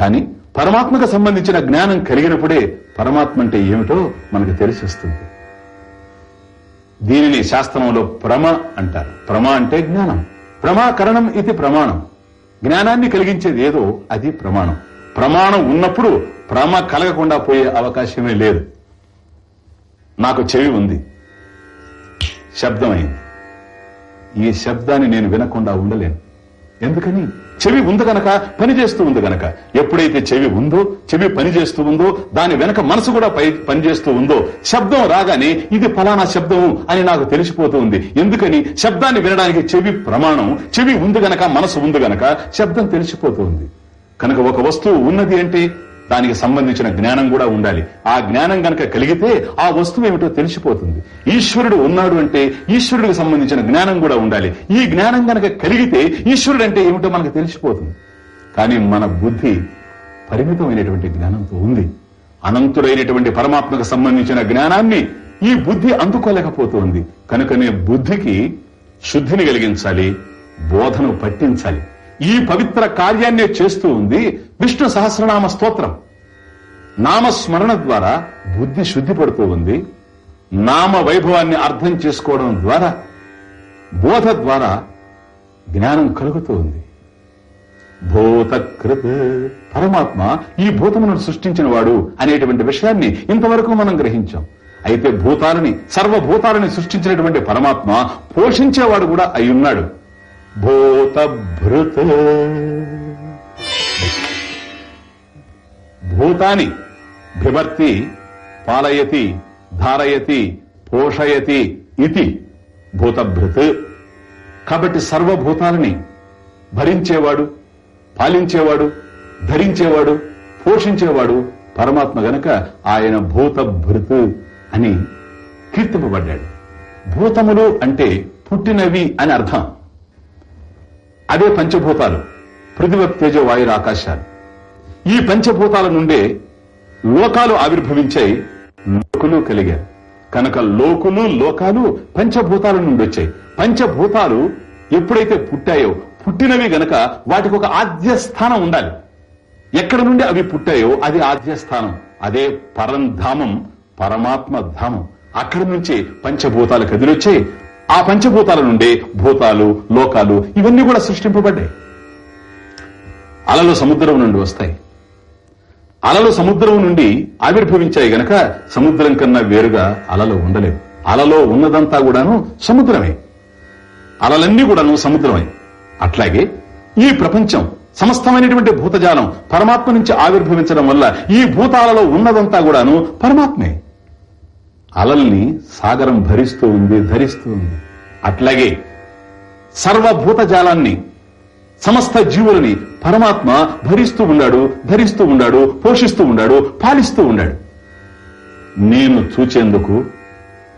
S2: కానీ పరమాత్మకు సంబంధించిన జ్ఞానం కలిగినప్పుడే పరమాత్మ అంటే ఏమిటో మనకు తెలిసి వస్తుంది. దీనిని శాస్త్రంలో ప్రమ అంటారు. ప్రమ అంటే జ్ఞానం. ప్రమాకరణం ఇది ప్రమాణం. జ్ఞానాన్ని కలిగించేది ఏదో అది ప్రమాణం. ప్రమాణం ఉన్నప్పుడు ప్రమ కలగకుండా పోయే అవకాశమే లేదు. నాకు చెవి ఉంది. శబ్దమైంది ఈ శబ్దాన్ని నేను వినకుండా ఉండలేను. ఎందుకని? చెవి ఉంది గనక పని చేస్తూ ఉంది గనక. ఎప్పుడైతే చెవి ఉందో చెవి పనిచేస్తూ ఉందో దాని వెనక మనసు కూడా పై పనిచేస్తూ ఉందో శబ్దం రాగానే ఇది ఫలానా శబ్దం అని నాకు తెలిసిపోతుంది ఎందుకని? శబ్దాన్ని వినడానికి చెవి ప్రమాణం. చెవి ఉంది గనక మనసు ఉంది గనక శబ్దం తెలిసిపోతుంది కనుక ఒక వస్తువు ఉన్నది అంటే దానికి సంబంధించిన జ్ఞానం కూడా ఉండాలి. ఆ జ్ఞానం గనక కలిగితే ఆ వస్తువు ఏమిటో తెలిసిపోతుంది. ఈశ్వరుడు ఉన్నాడు అంటే ఈశ్వరుడికి సంబంధించిన జ్ఞానం కూడా ఉండాలి. ఈ జ్ఞానం గనక కలిగితే ఈశ్వరుడు అంటే ఏమిటో మనకు తెలిసిపోతుంది. కానీ మన బుద్ధి పరిమితమైనటువంటి జ్ఞానంతో ఉంది. అనంతుడైనటువంటి పరమాత్మకు సంబంధించిన జ్ఞానాన్ని ఈ బుద్ధి అందుకోలేకపోతుంది. కనుకనే బుద్ధికి శుద్ధిని కలిగించాలి బోధను పట్టించాలి. ఈ పవిత్ర కార్యాన్నే చేస్తూ ఉంది విష్ణు సహస్రనామ స్తోత్రం. నామస్మరణ ద్వారా బుద్ధి శుద్ధి పడుతూ ఉంది. నామ వైభవాన్ని అర్థం చేసుకోవడం ద్వారా బోధ ద్వారా జ్ఞానం కలుగుతూ ఉంది. భూతకృత్ పరమాత్మ ఈ భూతమును సృష్టించిన వాడు అనేటువంటి విషయాన్ని ఇంతవరకు మనం గ్రహించాం. అయితే భూతాలని సర్వభూతాలని సృష్టించినటువంటి పరమాత్మ పోషించేవాడు కూడా అయి ఉన్నాడు. భూతభృత్. భూతాని బిభర్తి పాలయతి ధారయతి పోషయతి ఇది భూతభృత్. కాబట్టి సర్వభూతాలని భరించేవాడు పాలించేవాడు ధరించేవాడు పోషించేవాడు పరమాత్మ గనక ఆయన భూతభృత్ అని కీర్తింపబడ్డాడు. భూతములు అంటే పుట్టినవి అని అర్థం. అదే పంచభూతాలు. పృథివ తేజ వాయుర ఆకాశాలు. ఈ పంచభూతాల నుండే లోకాలు ఆవిర్భవించాయి లోకులు కలిగారు కనుక లోకులు లోకాలు పంచభూతాల నుండి వచ్చాయి. పంచభూతాలు ఎప్పుడైతే పుట్టాయో పుట్టినవి గనక వాటికి ఒక ఆద్య స్థానం ఉండాలి. ఎక్కడ నుండి అవి పుట్టాయో అది ఆద్య స్థానం. అదే పరంధామం పరమాత్మ ధామం. అక్కడి నుంచి పంచభూతాలు కదిలొచ్చాయి ఆ పంచభూతాల నుండే భూతాలు లోకాలు ఇవన్నీ కూడా సృష్టింపబడ్డాయి. అలలు సముద్రం నుండి వస్తాయి. అలలు సముద్రం నుండి ఆవిర్భవించాయి గనక సముద్రం కన్నా వేరుగా అలలు ఉండలేవు. అలలో ఉన్నదంతా కూడాను సముద్రమే. అలలన్నీ కూడాను సముద్రమే. అట్లాగే ఈ ప్రపంచం సమస్తమైనటువంటి భూతజాలం పరమాత్మ నుంచి ఆవిర్భవించడం వల్ల ఈ భూతాలలో ఉన్నదంతా కూడాను పరమాత్మే. అలల్ని సాగరం భరిస్తూ ఉంది ధరిస్తూ ఉంది. అట్లాగే సర్వభూత జాలాన్ని సమస్త జీవులని పరమాత్మ భరిస్తూ ఉన్నాడు ధరిస్తూ ఉన్నాడు పోషిస్తూ ఉన్నాడు పాలిస్తూ ఉన్నాడు. నేను చూచేందుకు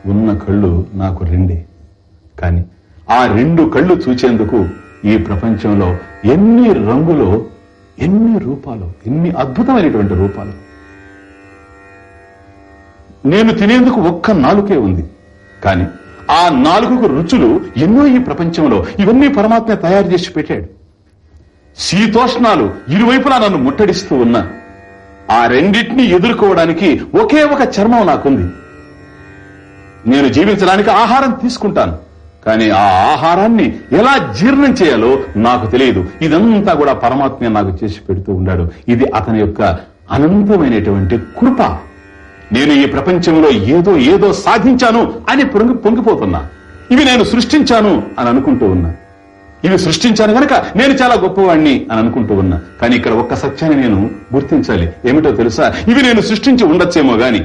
S2: ఉన్న కళ్ళు నాకు రెండే. కాని ఆ రెండు కళ్ళు చూచేందుకు ఈ ప్రపంచంలో ఎన్ని రంగులో ఎన్ని రూపాలు ఎన్ని అద్భుతమైనటువంటి రూపాలు నేను తినేందుకు ఒక్క నాలుకే ఉంది. కాని ఆ నాలుగుకు రుచులు ఎన్నో ఈ ప్రపంచంలో ఇవన్నీ పరమాత్మ తయారు చేసి పెట్టాడు. శీతోష్ణాలు ఇరువైపులా నన్ను ముట్టడిస్తూ ఉన్నా. ఆ రెండింటిని ఎదుర్కోవడానికి ఒకే ఒక చర్మం నాకుంది. నేను జీవించడానికి ఆహారం తీసుకుంటాను. కానీ ఆ ఆహారాన్ని ఎలా జీర్ణం చేయాలో నాకు తెలియదు. ఇదంతా కూడా పరమాత్మ నాకు చేసి పెడుతూ ఉన్నాడు. ఇది అతని యొక్క అనంతమైనటువంటి కృప. నేను ఈ ప్రపంచంలో ఏదో ఏదో సాధించాను అని పొంగి పొంగిపోతున్నా. ఇవి నేను సృష్టించాను అని అనుకుంటూ ఉన్నా. ఇవి సృష్టించాను గనక నేను చాలా గొప్పవాణ్ణి అని అనుకుంటూ ఉన్నా. కానీ ఇక్కడ ఒక్క సత్యాన్ని నేను గుర్తించాలి. ఏమిటో తెలుసా? ఇవి నేను సృష్టించి ఉండొచ్చేమో గాని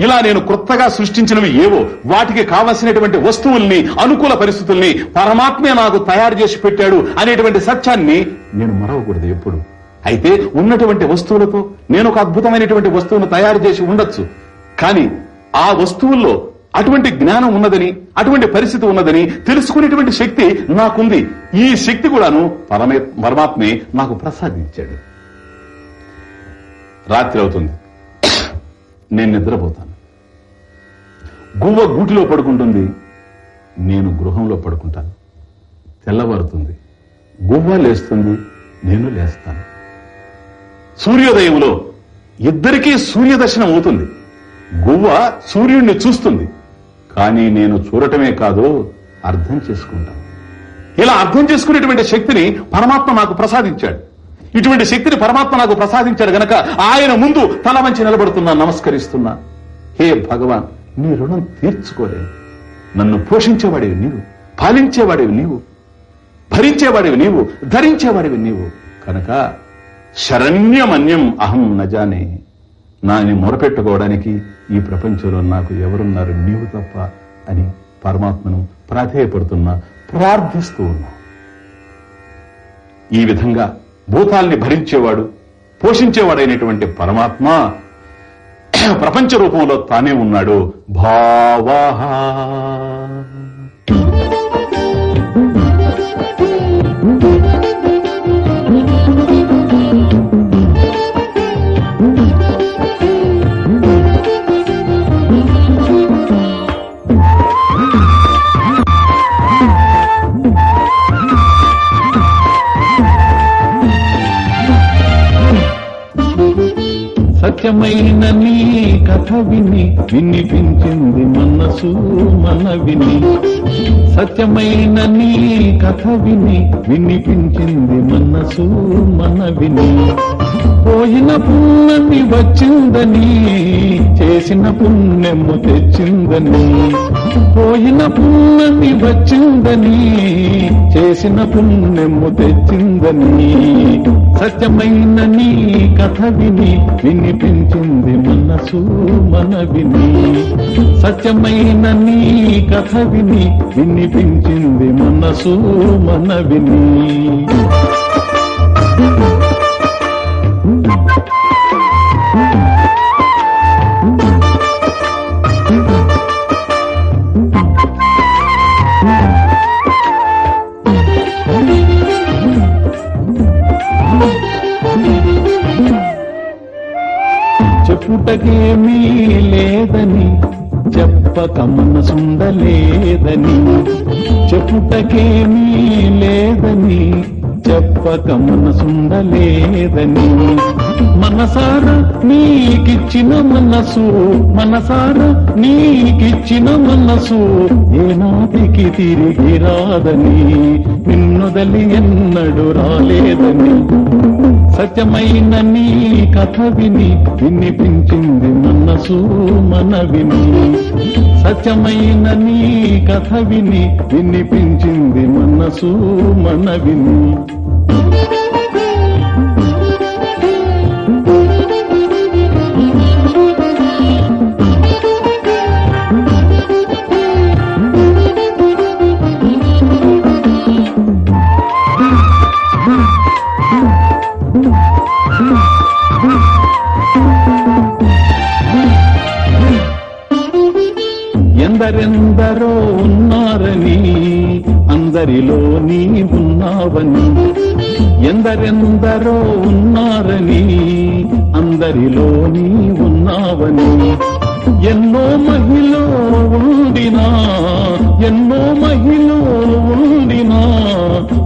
S2: ఇలా నేను కొత్తగా సృష్టించినవి ఏవో వాటికి కావలసినటువంటి వస్తువుల్ని అనుకూల పరిస్థితుల్ని పరమాత్మే నాకు తయారు చేసి పెట్టాడు అనేటువంటి సత్యాన్ని నేను మరవకూడదు ఎప్పుడు. అయితే ఉన్నటువంటి వస్తువులతో నేను ఒక అద్భుతమైనటువంటి వస్తువును తయారు చేసి ఉండొచ్చు. కానీ ఆ వస్తువుల్లో అటువంటి జ్ఞానం ఉన్నదని అటువంటి పరిస్థితి ఉన్నదని తెలుసుకునేటువంటి శక్తి నాకుంది. ఈ శక్తి కూడాను పరమే పరమాత్మే నాకు ప్రసాదించాడు. రాత్రి అవుతుంది. నేను నిద్రపోతాను. గువ్వ గూటిలో పడుకుంటుంది. నేను గృహంలో పడుకుంటాను. తెల్లవారుతుంది. గువ్వ లేస్తుంది. నేను లేస్తాను. సూర్యోదయంలో ఇద్దరికీ సూర్యదర్శనం అవుతుంది. గువ్వ సూర్యుడిని చూస్తుంది. కానీ నేను చూడటమే కాదు అర్థం చేసుకుంటాను. ఇలా అర్థం చేసుకునేటువంటి శక్తిని పరమాత్మ నాకు ప్రసాదించాడు. ఇటువంటి శక్తిని పరమాత్మ నాకు ప్రసాదించాడు గనక ఆయన ముందు తల వంచి నిలబడుతున్నా నమస్కరిస్తున్నా. హే భగవాన్ నీ రుణం తీర్చుకోలే నన్ను పోషించేవాడివి నీవు పాలించేవాడివి నీవు భరించేవాడివి నీవు ధరించేవాడివి నీవు. కనుక శరణ్యమన్యం అహం నజానే నాని మొరపెట్టుకోవడానికి ఈ ప్రపంచంలో నాకు ఎవరున్నారు నీవు తప్ప అని పరమాత్మను ప్రాధేయపడుతున్నా ప్రార్థిస్తూ ఉన్నా. ఈ విధంగా భూతాల్ని భరించేవాడు పోషించేవాడైనటువంటి పరమాత్మ ప్రపంచ రూపంలో తానే ఉన్నాడు. భావా
S1: సత్యమైన నీ కథ విని వినిపించింది మనసు మన విని సత్యమైన నీ కథ విని వినిపించింది మనసు మన విని పోయిన పుణ్యమి వచ్చిందని చేసిన పుణ్యము తెచ్చిందని. పోయిన పుణ్యమి వచ్చిందని చేసిన పుణ్యము తెచ్చిందని. సత్యమైన నీ కథ విని వినిపించింది మనసు మన విని సత్యమైన నీ కథ విని వినిపించింది మనసు మన విని చెప్పుటకేమీ లేదని చెప్పక మనసుండలేదని చెప్పుటకేమీ లేదని చెప్పక మనసుండలేదని మనసార నీకిచ్చిన మనసు మనసార నీకిచ్చిన మనసు. ఏనాటికి తిరిగి రాదని నిన్నుదలి ఎన్నడు రాలేదని. సత్యమైన నీ కథ విని వినిపించింది మనసు మన విని సత్యమైన నీ కథ విని వినిపించింది మనసు మన విని ఎందరెందరో ఉన్నారని అందరిలో నీ ఉన్నావని. ఎన్నో మహిళ ఉండినా ఎన్నో మహిళ ఉండినా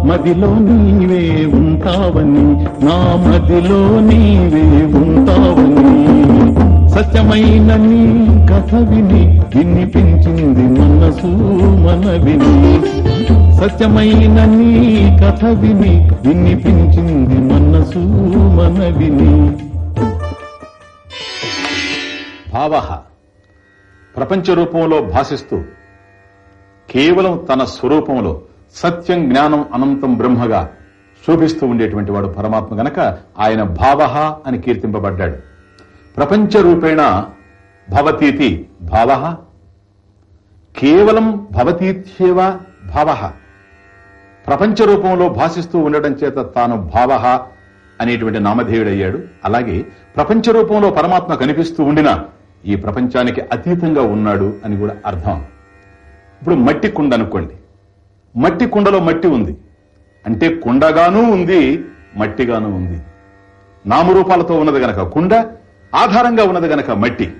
S1: మదిలో నీవే ఉంటావని నా మదిలో నీవే ఉంటావని. సత్యమైన నీ కథ విని వినిపించింది మనసు మన విని సత్యమైన నీ కథ విని వినిపించింది మనసు మన విని
S2: భావ ప్రపంచ రూపంలో భాషిస్తూ కేవలం తన స్వరూపంలో సత్యం జ్ఞానం అనంతం బ్రహ్మగా శోభిస్తూ ఉండేటువంటి వాడు పరమాత్మ గనక ఆయన భావ అని కీర్తింపబడ్డాడు. ప్రపంచ రూపేణ భవతీతి భావ. కేవలం భవతీత్యేవ భావ. ప్రపంచ రూపంలో భాషిస్తూ ఉండడం చేత తాను భావ అనేటువంటి నామధేయుడయ్యాడు. అలాగే ప్రపంచ రూపంలో పరమాత్మ కనిపిస్తూ ఉండినా ఈ ప్రపంచానికి అతీతంగా ఉన్నాడు అని కూడా అర్థం. ఇప్పుడు మట్టి కుండ అనుకోండి. మట్టి కుండలో మట్టి ఉంది. అంటే కుండగానూ ఉంది మట్టిగానూ ఉంది. నామరూపాలతో ఉన్నది గనక కుండ ఆధారంగా ఉన్నది గనక మట్టి.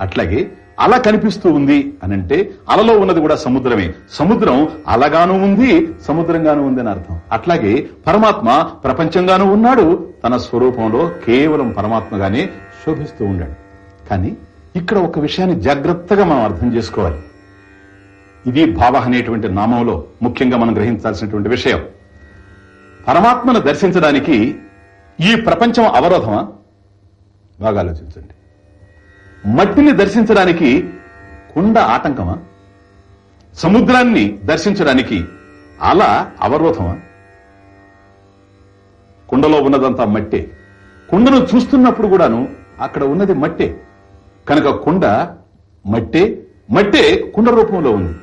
S2: అట్లాగే అల కనిపిస్తూ ఉంది అనంటే అలలో ఉన్నది కూడా సముద్రమే. సముద్రం అలగాను ఉంది సముద్రంగాను ఉంది అని అర్థం. అట్లాగే పరమాత్మ ప్రపంచంగాను ఉన్నాడు తన స్వరూపంలో కేవలం పరమాత్మగానే శోభిస్తూ ఉండాడు. కానీ ఇక్కడ ఒక విషయాన్ని జాగ్రత్తగా మనం అర్థం చేసుకోవాలి. ఇది భావ అనేటువంటి నామంలో ముఖ్యంగా మనం గ్రహించాల్సినటువంటి విషయం. పరమాత్మను దర్శించడానికి ఈ ప్రపంచం అవరోధమా? బాగా ఆలోచించండి. మట్టిని దర్శించడానికి కుండ ఆటంకమా? సముద్రాన్ని దర్శించడానికి అలా అవరోధమా? కుండలో ఉన్నదంతా మట్టే. కుండను చూస్తున్నప్పుడు కూడాను అక్కడ ఉన్నది మట్టే. కనుక కుండ మట్టే మట్టే కుండ రూపంలో ఉంది.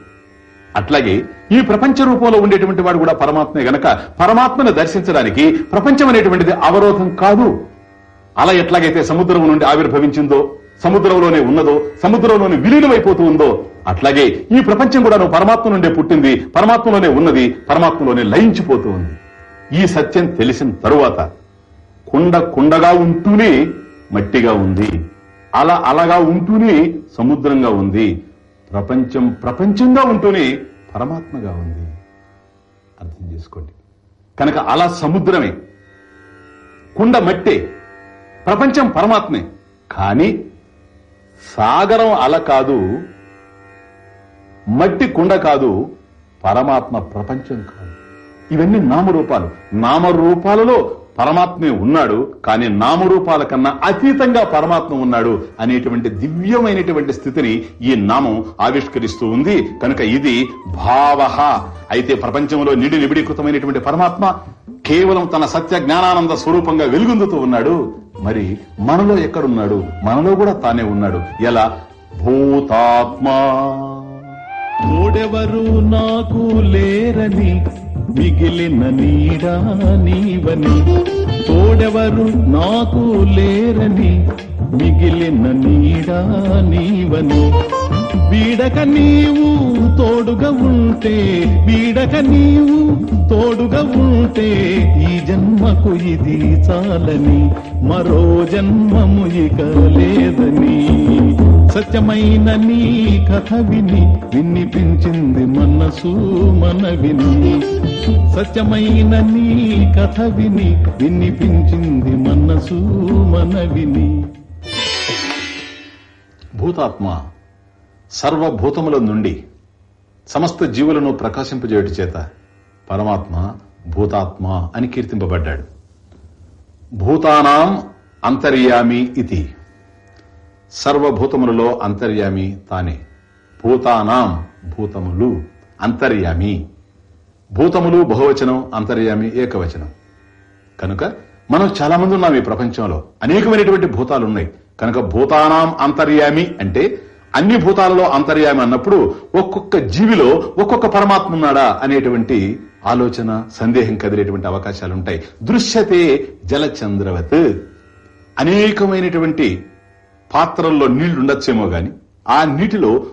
S2: అట్లాగే ఈ ప్రపంచ రూపంలో ఉండేటువంటి వాడు కూడా పరమాత్మే గనక పరమాత్మను దర్శించడానికి ప్రపంచం అనేటువంటిది అవరోధం కాదు. అలా ఎట్లాగైతే సముద్రం నుండి ఆవిర్భవించిందో సముద్రంలోనే ఉన్నదో సముద్రంలోనే విలీనమైపోతూ ఉందో అట్లాగే ఈ ప్రపంచం కూడా పరమాత్మ నుండే పుట్టింది పరమాత్మలోనే ఉన్నది పరమాత్మలోనే లయించిపోతూ ఉంది. ఈ సత్యం తెలిసిన తరువాత కుండ కుండగా ఉంటూనే మట్టిగా ఉంది. అలా అలాగా ఉంటూనే సముద్రంగా ఉంది. ప్రపంచం ప్రపంచంగా ఉంటూనే పరమాత్మగా ఉంది. అర్థం చేసుకోండి. కనుక అలా సముద్రమే కుండ మట్టే ప్రపంచం పరమాత్మే. కానీ సాగరం అల కాదు మట్టి కుండ కాదు పరమాత్మ ప్రపంచం కాదు. ఇవన్నీ నామరూపాలు. నామరూపాలలో పరమాత్మే ఉన్నాడు కానీ నామరూపాల కన్నా అతీతంగా పరమాత్మ ఉన్నాడు అనేటువంటి దివ్యమైనటువంటి స్థితిని ఈ నామం ఆవిష్కరిస్తూ ఉంది. కనుక ఇది భావ. అయితే ప్రపంచంలో నిడి నిబిడీకృతమైనటువంటి పరమాత్మ కేవలం తన సత్య జ్ఞానానంద స్వరూపంగా వెలుగొందుతూ ఉన్నాడు. మరి మనలో ఎక్కడున్నాడు? మనలో కూడా తానే ఉన్నాడు. ఎలా? భూతాత్మా.
S1: తోడెవరు నాకు లేరని మిగిలిన నీడా నీవని. తోడెవరు నాకు లేరని మిగిలిన నీడా నీవని. వీడక నీవు తోడుగా ఉంటే వీడక నీవు తోడుగా ఉంటే ఈ జన్మకు ఇది చాలని. మరో జన్మము ఇక లేదని. సత్యమైన నీ కథ విని వినిపించింది మనసు మన విని సత్యమైన నీ కథ విని వినిపించింది మనసు మన విని
S2: భూతాత్మ సర్వభూతముల నుండి సమస్త జీవులను ప్రకాశింపజేయుటి చేత పరమాత్మ భూతాత్మ అని కీర్తింపబడ్డాడు. భూతానాం అంతర్యామి ఇది. సర్వభూతములలో అంతర్యామి తానే. భూతానాం భూతములు అంతర్యామి. భూతములు బహువచనం అంతర్యామి ఏకవచనం. కనుక మనం చాలా మంది ఉన్నాం ఈ ప్రపంచంలో. అనేకమైనటువంటి భూతాలు ఉన్నాయి కనుక భూతానాం అంతర్యామి అంటే అన్ని భూతాలలో అంతర్యామి అన్నప్పుడు ఒక్కొక్క జీవిలో ఒక్కొక్క పరమాత్మ ఉన్నాడా అనేటువంటి ఆలోచన సందేహం కదిలేటువంటి అవకాశాలు ఉంటాయి దృశ్యతే జలచంద్రవత్. అనేకమైనటువంటి పాత్రల్లో నీళ్ళుండొచ్చేమో గాని ఆ నీటిలో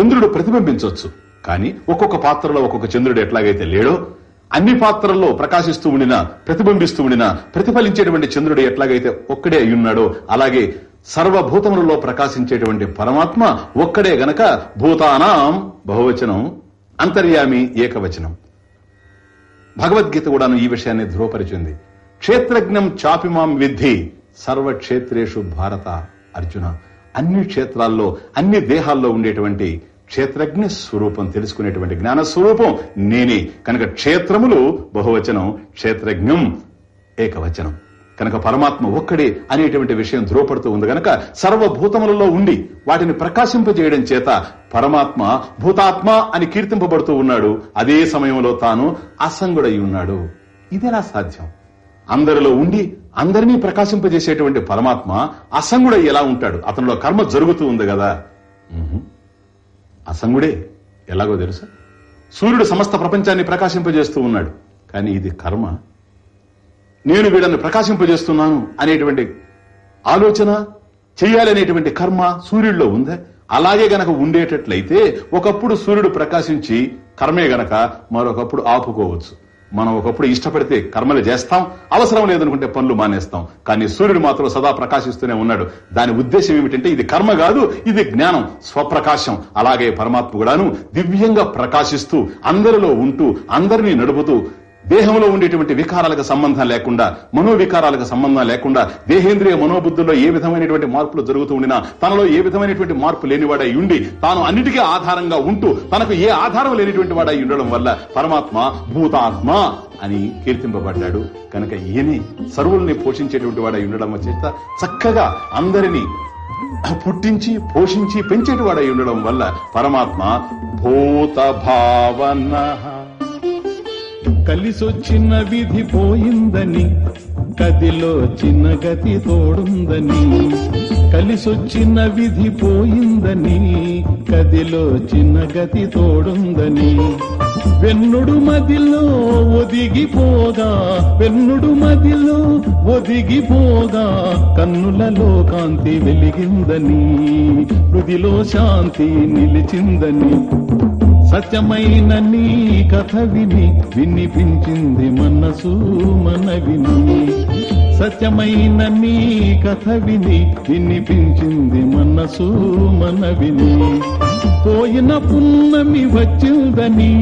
S2: చంద్రుడు ప్రతిబింబించవచ్చు కానీ ఒక్కొక్క పాత్రలో ఒక్కొక్క చంద్రుడు ఎట్లాగైతే లేడో అన్ని పాత్రల్లో ప్రకాశిస్తూ ఉండినా ప్రతిబింబిస్తూ ఉండినా ప్రతిఫలించేటువంటి చంద్రుడు ఎట్లాగైతే ఒక్కడే అయ్యున్నాడో అలాగే సర్వభూతములలో ప్రకాశించేటువంటి పరమాత్మ ఒక్కడే గనక భూతానాం బహువచనం అంతర్యామి ఏకవచనం. భగవద్గీత కూడాను ఈ విషయాన్ని ధృవపరిచింది క్షేత్రజ్ఞం చాపిమాం విద్ధి సర్వక్షేత్రేషు భారత. అర్జున అన్ని క్షేత్రాల్లో అన్ని దేహాల్లో ఉండేటువంటి క్షేత్రజ్ఞ స్వరూపం తెలుసుకునేటువంటి జ్ఞాన స్వరూపం నేనే. కనుక క్షేత్రములు బహువచనం క్షేత్రజ్ఞం ఏకవచనం. కనుక పరమాత్మ ఒక్కడే అనేటువంటి విషయం ధ్రువపడుతూ ఉంది గనక సర్వభూతములలో ఉండి వాటిని ప్రకాశింపజేయడం చేత పరమాత్మ భూతాత్మ అని కీర్తింపబడుతూ ఉన్నాడు. అదే సమయంలో తాను అసంగుడై ఉన్నాడు. ఇదెలా సాధ్యం? అందరిలో ఉండి అందరినీ ప్రకాశింపజేసేటువంటి పరమాత్మ అసంగుడై ఎలా ఉంటాడు? అతనిలో కర్మ జరుగుతూ ఉంది కదా. అసంగుడే ఎలాగో తెలుసా? సూర్యుడు సమస్త ప్రపంచాన్ని ప్రకాశింపజేస్తూ ఉన్నాడు. కానీ ఇది కర్మ. నేను వీళ్ళని ప్రకాశింపజేస్తున్నాను అనేటువంటి ఆలోచన చేయాలనేటువంటి కర్మ సూర్యుడిలో ఉందా? అలాగే గనక ఉండేటట్లయితే ఒకప్పుడు సూర్యుడు ప్రకాశించి కర్మే గనక మరొకప్పుడు ఆపుకోవచ్చు. మనం ఒకప్పుడు ఇష్టపడితే కర్మలు చేస్తాం అవసరం లేదనుకుంటే పనులు మానేస్తాం. కానీ సూర్యుడు మాత్రం సదా ప్రకాశిస్తూనే ఉన్నాడు. దాని ఉద్దేశం ఏమిటంటే ఇది కర్మ కాదు ఇది జ్ఞానం స్వప్రకాశం. అలాగే పరమాత్మ కూడాను దివ్యంగా ప్రకాశిస్తూ అందరిలో ఉంటూ అందరినీ నడుపుతూ దేహంలో ఉండేటువంటి వికారాలకు సంబంధం లేకుండా మనోవికారాలకు సంబంధం లేకుండా దేహేంద్రియ మనోబుద్ధుల్లో ఏ విధమైనటువంటి మార్పులు జరుగుతూ ఉండినా తనలో ఏ విధమైనటువంటి మార్పు లేనివాడై ఉండి తాను అన్నిటికీ ఆధారంగా ఉంటూ తనకు ఏ ఆధారం లేనిటువంటి వాడై ఉండడం వల్ల పరమాత్మ భూతాత్మ అని కీర్తింపబడ్డాడు. కనుక ఈయనే సర్వుల్ని పోషించేటువంటి వాడై ఉండడం చేత చక్కగా అందరినీ పుట్టించి పోషించి పెంచేటి వాడై ఉండడం వల్ల పరమాత్మ భూత భావన
S1: కలిసొచ్చిన విధి పోయిందని కదిలో చిన్న గతి తోడుందని. కలిసొచ్చిన విధి పోయిందని కదిలో చిన్న గతి తోడుందని. వెన్నుడు మదిలో ఒదిగిపోగా వెన్నుడు మదిలో ఒదిగిపోగా కన్నులలో కాంతి వెలిగిందని హృదిలో శాంతి నిలిచిందని. సత్యమైన నీ కథ విని వినిపించింది మనసు మన విని. సత్యమైన నీ కథ విని వినిపించింది మనసు మన విని. పోయిన పున్నమి వచ్చిందని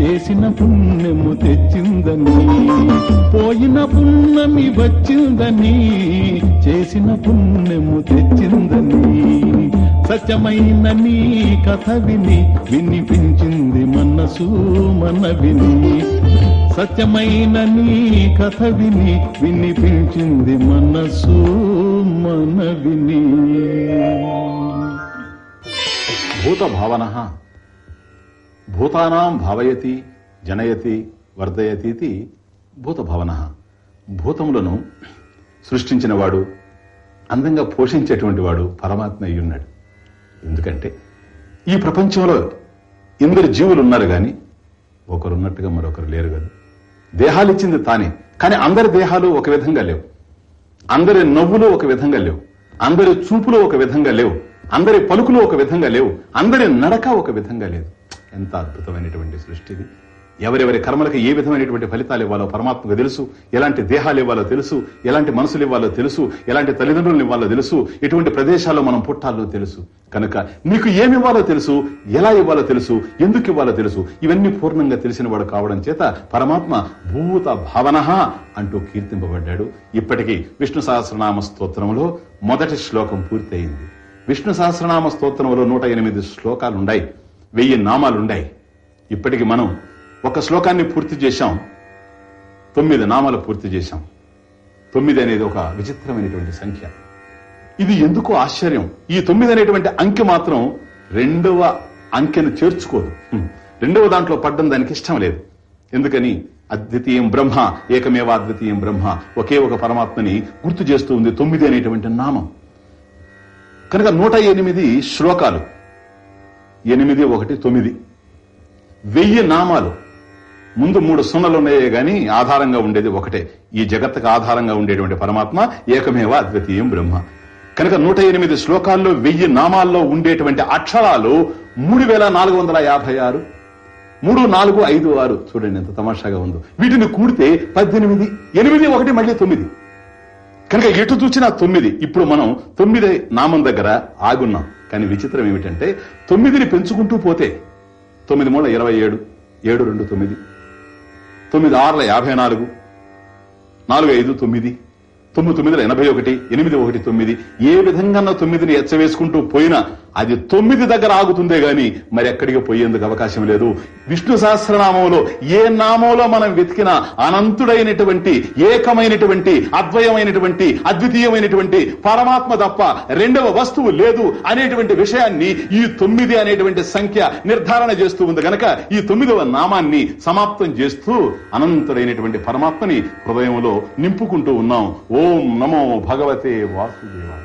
S1: చేసిన పుణ్యము తెచ్చిందని. పోయిన పున్నమి వచ్చిందని చేసిన పుణ్యము తెచ్చిందని. సత్యమైన నీ కథ విని కనిపించింది మనసు మన విని సత్యమైన నీ కథ విని వినిపించింది మనసు మన విని
S2: భూత భావన భూతానాం భావయతి జనయతి వర్ధయతి భూత భావన భూతములను సృష్టించిన వాడు అందంగా పోషించేటువంటి వాడు పరమాత్మ అయ్యున్నాడు. ఎందుకంటే ఈ ప్రపంచంలో ఇందరు జీవులు ఉన్నారు గాని ఒకరున్నట్టుగా మరొకరు లేరు కదా. దేహాలు ఇచ్చింది తానే కానీ అందరి దేహాలు ఒక విధంగా లేవు. అందరి నవ్వులు ఒక విధంగా లేవు. అందరి చూపులు ఒక విధంగా లేవు. అందరి పలుకులు ఒక విధంగా లేవు. అందరి నడక ఒక విధంగా లేదు. ఎంత అద్భుతమైనటువంటి సృష్టిది ఎవరెవరి కర్మలకు ఏ విధమైనటువంటి ఫలితాలు ఇవ్వాలో పరమాత్మకు తెలుసు ఎలాంటి దేహాలు ఇవ్వాలో తెలుసు ఎలాంటి మనసులు ఇవ్వాలో తెలుసు ఎలాంటి తల్లిదండ్రులు ఇవ్వాలో తెలుసు ఎటువంటి ప్రదేశాల్లో మనం పుట్టాలో తెలుసు. కనుక నీకు ఏమి ఇవ్వాలో తెలుసు ఎలా ఇవ్వాలో తెలుసు ఎందుకు ఇవ్వాలో తెలుసు ఇవన్నీ పూర్ణంగా తెలిసిన వాడు కావడం చేత పరమాత్మ భూత భావన అంటూ కీర్తింపబడ్డాడు. ఇప్పటికీ విష్ణు సహస్రనామ స్తోత్రంలో మొదటి శ్లోకం పూర్తయింది. విష్ణు సహస్రనామ స్తోత్రంలో నూట ఎనిమిది శ్లోకాలుండాయి. వెయ్యి నామాలుండాయి. ఇప్పటికి మనం ఒక శ్లోకాన్ని పూర్తి చేశాం. తొమ్మిది నామాలు పూర్తి చేశాం. తొమ్మిది అనేది ఒక విచిత్రమైనటువంటి సంఖ్య. ఇది ఎందుకు ఆశ్చర్యం? ఈ తొమ్మిది అనేటువంటి అంకె మాత్రం రెండవ అంకెను చేర్చుకోదు. రెండవ దాంట్లో పడ్డం దానికి ఇష్టం లేదు. ఎందుకని? అద్వితీయం బ్రహ్మ ఏకమేవ అద్వితీయం బ్రహ్మ ఒకే ఒక పరమాత్మని గుర్తు చేస్తూ ఉంది తొమ్మిది అనేటువంటి నామం. కనుక నూట ఎనిమిది శ్లోకాలు. ఎనిమిది ఒకటి తొమ్మిది. వెయ్యి నామాలు. ముందు మూడు సున్నలు ఉన్నాయే గాని ఆధారంగా ఉండేది ఒకటే. ఈ జగత్తుకు ఆధారంగా ఉండేటువంటి పరమాత్మ ఏకమేవ అద్వితీయం బ్రహ్మ. కనుక నూట ఎనిమిది శ్లోకాల్లో వెయ్యి నామాల్లో ఉండేటువంటి అక్షరాలు మూడు వేల నాలుగు వందల యాభై ఆరు మూడు నాలుగు ఐదు ఆరు. చూడండి ఎంత తమాషాగా ఉందో. వీటిని కూడితే పద్దెనిమిది ఎనిమిది ఒకటి మళ్ళీ తొమ్మిది. కనుక ఎటు చూసినా తొమ్మిది. ఇప్పుడు మనం తొమ్మిది నామం దగ్గర ఆగున్నాం. కానీ విచిత్రం ఏమిటంటే తొమ్మిదిని పెంచుకుంటూ పోతే తొమ్మిది మూల ఇరవై ఏడు ఏడు రెండు తొమ్మిది. తొమ్మిది ఆరుల యాభై నాలుగు నాలుగు ఐదు తొమ్మిది. తొమ్మిది తొమ్మిది ఎనభై ఒకటి ఎనిమిది ఒకటి తొమ్మిది. ఏ విధంగా తొమ్మిదిని ఎచ్చవేసుకుంటూ పోయినా అది తొమ్మిది దగ్గర ఆగుతుందే గాని మరి ఎక్కడికి పోయేందుకు అవకాశం లేదు. విష్ణు సహస్రనామంలో ఏ నామంలో మనం వెతికినా అనంతుడైనటువంటి ఏకమైనటువంటి అద్వయమైనటువంటి అద్వితీయమైనటువంటి పరమాత్మ తప్ప రెండవ వస్తువు లేదు అనేటువంటి విషయాన్ని ఈ తొమ్మిది అనేటువంటి సంఖ్య నిర్ధారణ చేస్తూ ఉంది గనక ఈ తొమ్మిదవ నామాన్ని సమాప్తం చేస్తూ అనంతుడైనటువంటి పరమాత్మని హృదయంలో నింపుకుంటూ ఉన్నాం. ఓ నమో భగవతే వాసుదేవాయ.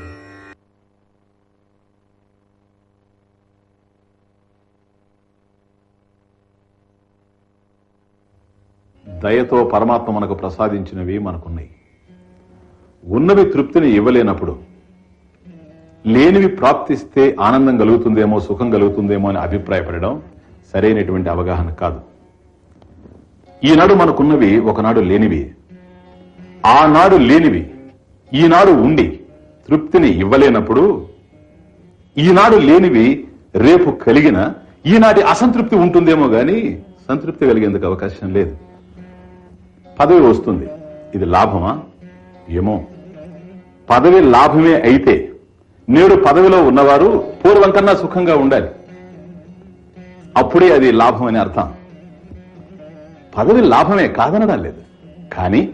S2: దయతో పరమాత్మ మనకు ప్రసాదించినవి మనకున్నాయి. ఉన్నవి తృప్తిని ఇవ్వలేనప్పుడు లేనివి ప్రాప్తిస్తే ఆనందం కలుగుతుందేమో సుఖం కలుగుతుందేమో అని అభిప్రాయపడడం సరైనటువంటి అవగాహన కాదు. ఈనాడు మనకున్నవి ఒకనాడు లేనివి. ఆనాడు లేనివి ఈనాడు ఉండి తృప్తిని ఇవ్వలేనప్పుడు ఈనాడు లేనివి రేపు కలిగిన ఈనాటి అసంతృప్తి ఉంటుందేమో గాని సంతృప్తి కలిగేందుకు అవకాశం లేదు. పదవి వస్తుంది. ఇది లాభమా? ఏమో. పదవి లాభమే అయితే నేడు పదవిలో ఉన్నవారు పూర్వం కన్నా సుఖంగా ఉండాలి. అప్పుడే అది లాభం అని అర్థం. పదవి లాభమే కాదనడం లేదు. కానీ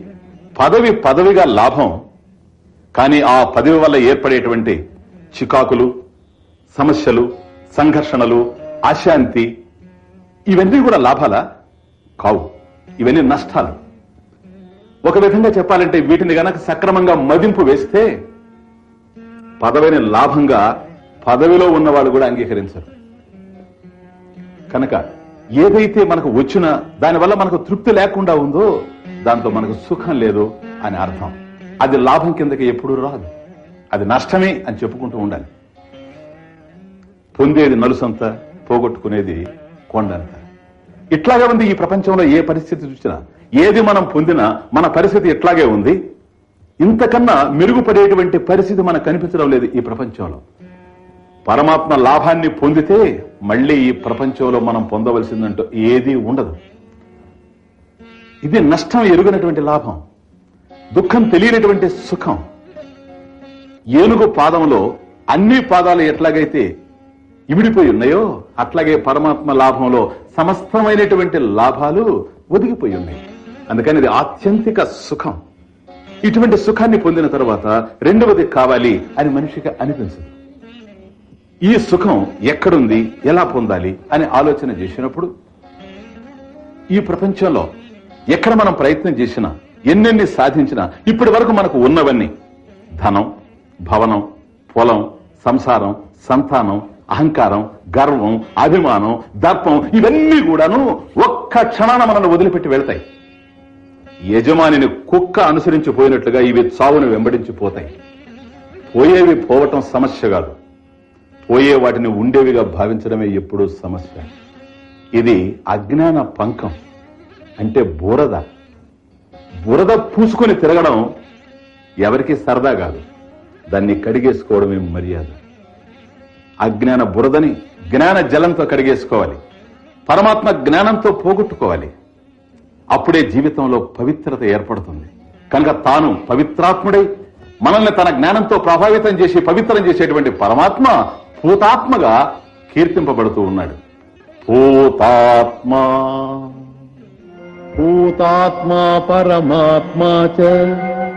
S2: పదవి పదవిగా లాభం కానీ ఆ పదవి వల్ల ఏర్పడేటువంటి చికాకులు సమస్యలు సంఘర్షణలు అశాంతి ఇవన్నీ కూడా లాభాలా? కావు. ఇవన్నీ నష్టాలు. ఒక విధంగా చెప్పాలంటే వీటిని గనక సక్రమంగా మదింపు వేస్తే పదవిని లాభంగా పదవిలో ఉన్నవాళ్ళు కూడా అంగీకరించరు. కనుక ఏదైతే మనకు వచ్చినా దానివల్ల మనకు తృప్తి లేకుండా ఉందో దాంతో మనకు సుఖం లేదు అని అర్థం. అది లాభం కిందకి ఎప్పుడు రాదు. అది నష్టమే అని చెప్పుకుంటూ ఉండాలి. పొందేది నలుసంత పోగొట్టుకునేది కొండంత. ఇట్లాగే ఉంది ఈ ప్రపంచంలో ఏ పరిస్థితి చూసినా. ఏది మనం పొందినా మన పరిస్థితి ఇట్లాగే ఉంది. ఇంతకన్నా మెరుగుపడేటువంటి పరిస్థితి మనకు కనిపించడం లేదు ఈ ప్రపంచంలో. పరమాత్మ లాభాన్ని పొందితే మళ్ళీ ఈ ప్రపంచంలో మనం పొందవలసిందంటూ ఏదీ ఉండదు. ఇది నష్టం ఎరుగినటువంటి లాభం. దుఃఖం తెలియనటువంటి సుఖం. ఏనుగు పాదంలో అన్ని పాదాలు ఎట్లాగైతే ఇమిడిపోయి ఉన్నాయో అట్లాగే పరమాత్మ లాభంలో సమస్తమైనటువంటి లాభాలు ఒదిగిపోయి ఉన్నాయి. అందుకని ఇది ఆత్యంతిక సుఖం. ఇటువంటి సుఖాన్ని పొందిన తర్వాత రెండవది కావాలి అని మనిషికి అనిపించదు. ఈ సుఖం ఎక్కడుంది ఎలా పొందాలి అని ఆలోచన చేసినప్పుడు ఈ ప్రపంచంలో ఎక్కడ మనం ప్రయత్నం చేసినా ఎన్నెన్ని సాధించినా ఇప్పటి వరకు మనకు ఉన్నవన్నీ. ధనం భవనం పొలం సంసారం సంతానం అహంకారం గర్వం అభిమానం దర్పం ఇవన్నీ కూడాను ఒక్క క్షణాన మనల్ని వదిలిపెట్టి వెళ్తాయి. యజమానిని కుక్క అనుసరించి పోయినట్లుగా ఇవి చావును వెంబడించి పోతాయి పోయేవి పోవటం సమస్య కాదు. పోయే వాటిని ఉండేవిగా భావించడమే ఎప్పుడూ సమస్య. ఇది అజ్ఞాన పంకం. అంటే బురద. బురద పూసుకొని తిరగడం ఎవరికి సరదా కాదు. దాన్ని కడిగేసుకోవడమే మర్యాద. అజ్ఞాన బురదని జ్ఞాన జలంతో కడిగేసుకోవాలి. పరమాత్మ జ్ఞానంతో పోగొట్టుకోవాలి. అప్పుడే జీవితంలో పవిత్రత ఏర్పడుతుంది. కనుక తాను పవిత్రాత్ముడై మనల్ని తన జ్ఞానంతో ప్రభావితం చేసి పవిత్రం చేసేటువంటి పరమాత్మ పూతాత్మగా కీర్తింపబడుతూ ఉన్నాడు. పూతాత్మ
S1: భూతాత్మా పరమాత్మా చ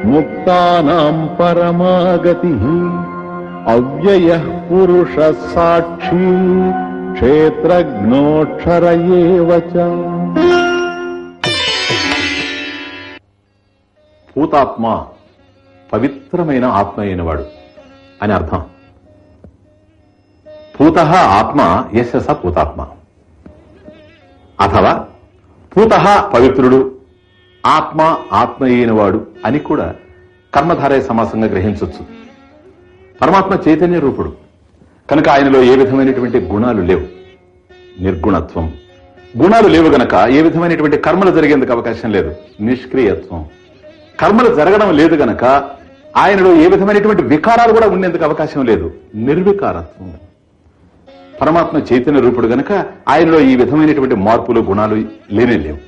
S1: ముక్తానాం పరమాగతి. అవ్యయ పురుష సాక్షి క్షేత్రజ్ఞోక్షర
S2: భూతాత్మ పవిత్రమైన ఆత్మ అయినవాడు అని అర్థం. భూత ఆత్మ యశస భూతాత్మ. అథవా పూత పవిత్రుడు ఆత్మ ఆత్మ అయినవాడు అని కూడా కర్మధారయ సమాసంగా గ్రహించవచ్చు పరమాత్మ చైతన్య రూపుడు. కనుక ఆయనలో ఏ విధమైనటువంటి గుణాలు లేవు. నిర్గుణత్వం. గుణాలు లేవు గనక ఏ విధమైనటువంటి కర్మలు జరిగేందుకు అవకాశం లేదు. నిష్క్రియత్వం. కర్మలు జరగడం లేదు గనక ఆయనలో ఏ విధమైనటువంటి వికారాలు కూడా ఉండేందుకు అవకాశం లేదు. నిర్వికారత్వం. పరమాత్మ చైతన్య రూపుడు గనక ఆయనలో ఈ విధమైనటువంటి మార్పులు గుణాలు లేనే లేవు.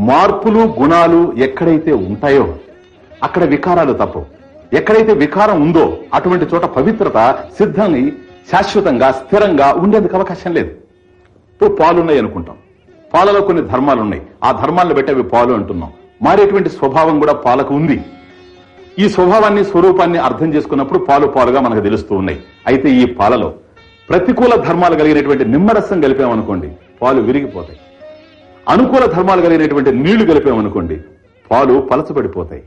S2: మార్పులు గుణాలు ఎక్కడైతే ఉంటాయో అక్కడ వికారాలు తప్పవు. ఎక్కడైతే వికారం ఉందో అటువంటి చోట పవిత్రత సిద్ధంగా శాశ్వతంగా స్థిరంగా ఉండేందుకు అవకాశం లేదు. ఇప్పుడు పాలున్నాయి అనుకుంటాం. పాలలో కొన్ని ధర్మాలు ఉన్నాయి ఆ ధర్మాలను బట్టి అవి పాలు అంటున్నాం. మారేటువంటి స్వభావం కూడా పాలకు ఉంది. ఈ స్వభావాన్ని స్వరూపాన్ని అర్థం చేసుకున్నప్పుడు పాలు పాలుగా మనకు తెలుస్తూ ఉన్నాయి. అయితే ఈ పాలలో ప్రతికూల ధర్మాలు కలిగినటువంటి నిమ్మరసం కలిపామనుకోండి పాలు విరిగిపోతాయి. అనుకూల ధర్మాలు కలిగినటువంటి నీళ్ళు కలిపామనుకోండి పాలు పలచబడిపోతాయి.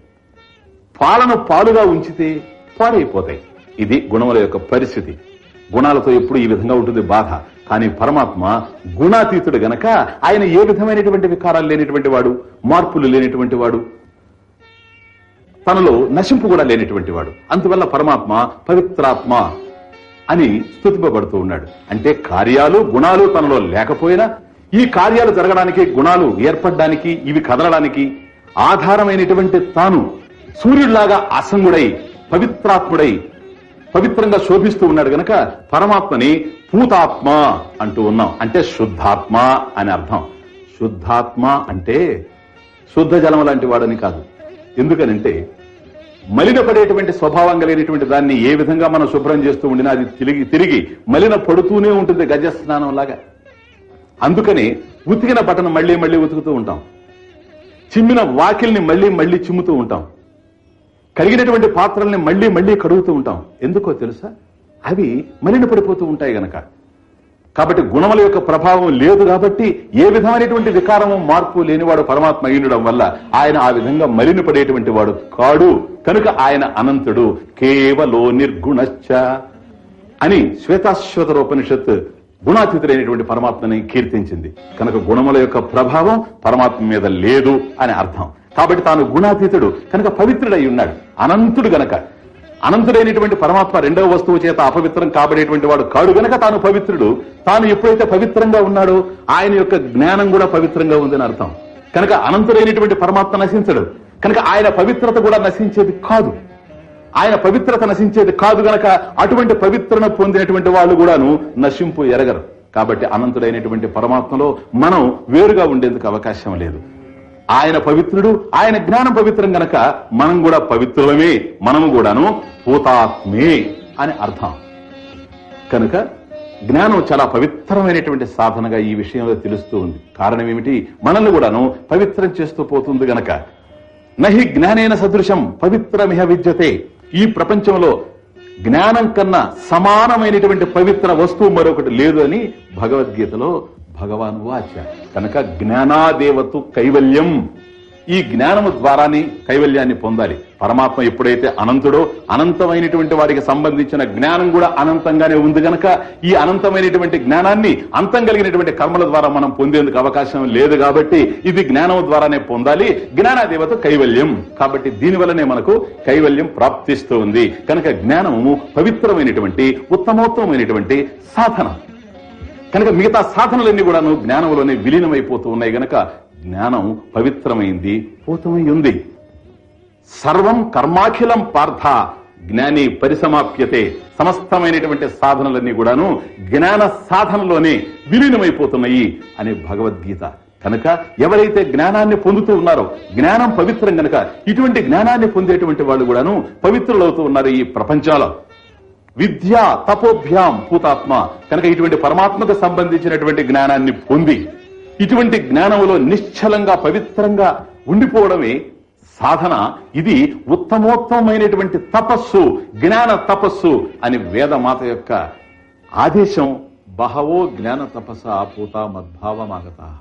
S2: పాలను పాలుగా ఉంచితే పాడైపోతాయి. ఇది గుణముల యొక్క పరిస్థితి. గుణాలతో ఎప్పుడు ఈ విధంగా ఉంటుంది బాధ. కానీ పరమాత్మ గుణాతీతుడు గనక ఆయన ఏ విధమైనటువంటి వికారాలు లేనిటువంటి వాడు మార్పులు లేనిటువంటి వాడు తనలో నశింపు కూడా లేనిటువంటి వాడు. అందువల్ల పరమాత్మ పవిత్రాత్మ. అని స్థుతింపబడుతూ ఉన్నాడు. అంటే కార్యాలు గుణాలు తనలో లేకపోయినా ఈ కార్యాలు జరగడానికి గుణాలు ఏర్పడడానికి ఇవి కదలడానికి ఆధారమైనటువంటి తాను సూర్యుడిలాగా అసంగుడై పవిత్రాత్ముడై పవిత్రంగా శోభిస్తూ ఉన్నాడు గనక పరమాత్మని పూతాత్మ అంటూ ఉన్నాం. అంటే శుద్ధాత్మ అని అర్థం. శుద్ధాత్మ అంటే శుద్ధ జలం లాంటి వాడని కాదు. ఎందుకనంటే మలినపడేటువంటి స్వభావం కలిగినటువంటి దాన్ని ఏ విధంగా మనం శుభ్రం చేస్తూ ఉండినా అది తిరిగి తిరిగి మలిన పడుతూనే ఉంటుంది గజ స్నానం లాగా. అందుకని ఉతికిన బట్టను మళ్ళీ మళ్ళీ ఉతుకుతూ ఉంటాం. చిమ్మిన వాకిల్ని మళ్ళీ మళ్ళీ చిమ్ముతూ ఉంటాం. కడిగినటువంటి పాత్రల్ని మళ్ళీ మళ్ళీ కడుగుతూ ఉంటాం. ఎందుకో తెలుసా? అవి మలిన పడిపోతూ ఉంటాయి గనక. కాబట్టి గుణముల యొక్క ప్రభావం లేదు కాబట్టి ఏ విధమైనటువంటి వికారము మార్పు లేనివాడు పరమాత్మ అయ్యుండడం వల్ల ఆయన ఆ విధంగా మలిన పడేటువంటి వాడు కాడు. కనుక ఆయన అనంతుడు. కేవలో నిర్గుణశ్చ అని శ్వేతాశ్వతరోపనిషత్ గుణాతీతుడైనటువంటి పరమాత్మని కీర్తించింది. కనుక గుణముల యొక్క ప్రభావం పరమాత్మ మీద లేదు అని అర్థం. కాబట్టి తాను గుణాతీతుడు. కనుక పవిత్రుడై ఉన్నాడు. అనంతుడు గనక. అనంతుడైనటువంటి పరమాత్మ రెండవ వస్తువు చేత అపవిత్రం కాబడేటువంటి వాడు కాడు గనక తాను పవిత్రుడు తాను ఎప్పుడైతే పవిత్రంగా ఉన్నాడో ఆయన యొక్క జ్ఞానం కూడా పవిత్రంగా ఉందని అర్థం. కనుక అనంతుడైనటువంటి పరమాత్మ నశించడు. కనుక ఆయన పవిత్రత కూడా నశించేది కాదు. ఆయన పవిత్రత నశించేది కాదు గనక అటువంటి పవిత్రను పొందినటువంటి వాళ్ళు కూడాను నశింపు ఎరగరు. కాబట్టి అనంతుడైనటువంటి పరమాత్మలో మనం వేరుగా ఉండేందుకు అవకాశం లేదు. ఆయన పవిత్రుడు ఆయన జ్ఞానం పవిత్రం గనక మనం కూడా పవిత్రులమే మనము కూడాను పూతాత్మే అని అర్థం. కనుక జ్ఞానం చాలా పవిత్రమైనటువంటి సాధనగా ఈ విషయంలో తెలుస్తూ ఉంది. కారణం ఏమిటి? మనల్ని కూడాను పవిత్రం చేస్తూ పోతుంది గనక. నహి జ్ఞానేన సదృశం పవిత్రమిహ విద్యతే. ఈ ప్రపంచంలో జ్ఞానం కన్నా సమానమైనటువంటి పవిత్ర వస్తువు మరొకటి లేదు అని భగవద్గీతలో భగవాన్ వాచ. కనుక జ్ఞానాదేవతు కైవల్యం. ఈ జ్ఞానము ద్వారానే కైవల్యాన్ని పొందాలి. పరమాత్మ ఎప్పుడైతే అనంతుడో అనంతమైనటువంటి వాడికి సంబంధించిన జ్ఞానం కూడా అనంతంగానే ఉంది గనక ఈ అనంతమైనటువంటి జ్ఞానాన్ని అంతం కలిగినటువంటి కర్మల ద్వారా మనం పొందేందుకు అవకాశం లేదు కాబట్టి ఇది జ్ఞానం ద్వారానే పొందాలి. జ్ఞానాదేవత కైవల్యం. కాబట్టి దీనివల్లనే మనకు కైవల్యం ప్రాప్తిస్తూ ఉంది కనుక జ్ఞానము పవిత్రమైనటువంటి ఉత్తమోత్తమైనటువంటి సాధన. కనుక మిగతా సాధనలన్నీ కూడాను జ్ఞానంలోనే విలీనమైపోతూ ఉన్నాయి గనక జ్ఞానం పవిత్రమైంది పూతమై ఉంది సర్వం కర్మాఖిలం పార్థ జ్ఞాని పరిసమాప్యతే. సమస్తమైనటువంటి సాధనలన్నీ కూడాను జ్ఞాన సాధనలోనే విలీనమైపోతున్నాయి అని భగవద్గీత. కనుక ఎవరైతే జ్ఞానాన్ని పొందుతూ ఉన్నారో జ్ఞానం పవిత్రం గనక ఇటువంటి జ్ఞానాన్ని పొందేటువంటి వాళ్ళు కూడాను పవిత్రులవుతూ ఉన్నారు ఈ ప్రపంచంలో. విద్య తపోభ్యాం పూతాత్మ కనుక ఇటువంటి పరమాత్మకు సంబంధించినటువంటి జ్ఞానాన్ని పొంది ఇటువంటి జ్ఞానములో నిశ్చలంగా పవిత్రంగా ఉండిపోవడమే సాధన. ఇది ఉత్తమోత్తమైనటువంటి తపస్సు జ్ఞాన తపస్సు అని వేదమాత యొక్క ఆదేశం. బహవో జ్ఞాన తపస్స పూత మద్భావమాగత.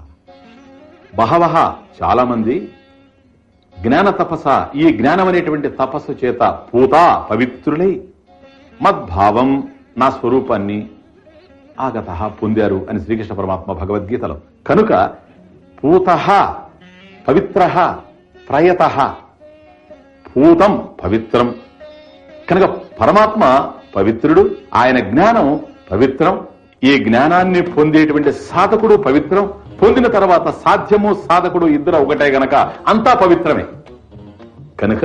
S2: బహవ చాలా మంది జ్ఞాన తపస్స ఈ జ్ఞానం అనేటువంటి తపస్సు చేత పూత పవిత్రులై మద్భావం నా స్వరూపాన్ని ఆగత పొందారు అని శ్రీకృష్ణ పరమాత్మ భగవద్గీతలో. కనుక పూత పవిత్ర ప్రయత పూతం పవిత్రం. కనుక పరమాత్మ పవిత్రుడు ఆయన జ్ఞానం పవిత్రం. ఈ జ్ఞానాన్ని పొందేటువంటి సాధకుడు పవిత్రం. పొందిన తర్వాత సాధ్యము సాధకుడు ఇద్దరు ఒకటే గనక అంతా పవిత్రమే. కనుక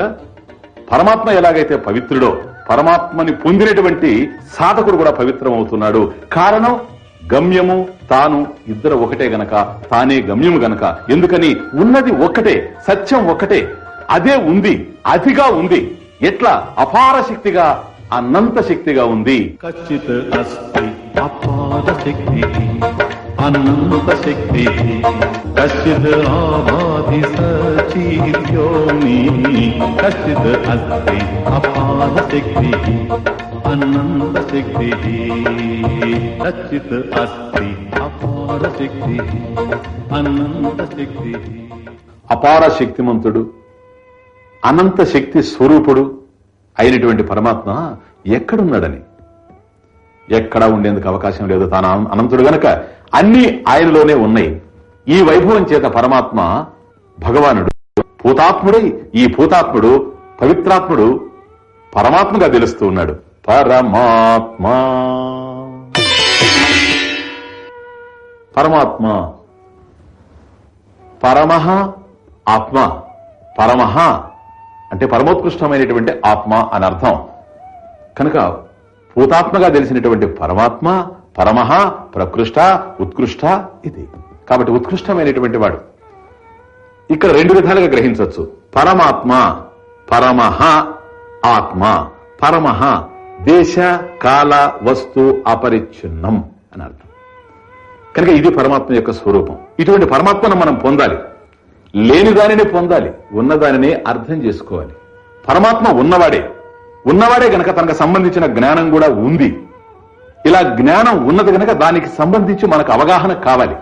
S2: పరమాత్మ ఎలాగైతే పవిత్రుడో పరమాత్మని పొందినటువంటి సాధకుడు కూడా పవిత్రం అవుతున్నాడు కారణం గమ్యము తాను ఇద్దరు ఒకటే గనక తానే గమ్యము గనక. ఎందుకని? ఉన్నది ఒక్కటే సత్యం ఒక్కటే. అదే ఉంది అతిగా ఉంది. ఎట్లా? అపార శక్తిగా అనంత శక్తిగా ఉంది.
S1: ఖచ్చిత అపార శక్తి. అనంత శక్తి కచ్చిత్ ఆబాధి సచీర్యోని కచ్చిత్ అస్తి అపార శక్తి అనంత శక్తి కచ్చిత్ అస్తి అపార శక్తి అనంత శక్తి
S2: అపార శక్తిమంతుడు అనంత శక్తి స్వరూపుడు అయినటువంటి పరమాత్మ ఎక్కడున్నాడని? ఎక్కడా ఉండేందుకు అవకాశం లేదు. తాను అనంతుడు గనక అన్ని ఆయనలోనే ఉన్నాయి. ఈ వైభవం చేత పరమాత్మ భగవానుడు భూతాత్ముడై ఈ భూతాత్ముడు పవిత్రాత్ముడు పరమాత్మగా తెలుస్తూ ఉన్నాడు. పరమాత్మ. పరమాత్మ. పరమహ ఆత్మ. పరమహ అంటే పరమోత్కృష్టమైనటువంటి ఆత్మ అని అర్థం. కనుక భూతాత్మగా తెలిసినటువంటి పరమాత్మ పరమహ ప్రకృష్ట ఉత్కృష్ట ఇది. కాబట్టి ఉత్కృష్టమైనటువంటి వాడు. ఇక్కడ రెండు విధాలుగా గ్రహించవచ్చు. పరమాత్మ పరమహ ఆత్మ. పరమహ దేశ కాల వస్తు అపరిచ్ఛిన్నం అని అర్థం. కనుక ఇది పరమాత్మ యొక్క స్వరూపం. ఇటువంటి పరమాత్మను మనం పొందాలి. లేని దానిని పొందాలి. ఉన్నదానిని అర్థం చేసుకోవాలి. పరమాత్మ ఉన్నవాడే. ఉన్నవాడే గనక తనకు సంబంధించిన జ్ఞానం కూడా ఉంది. ఇలా జ్ఞానం ఉన్నది గనక దానికి సంబంధించి మనకు అవగాహన కావాలి.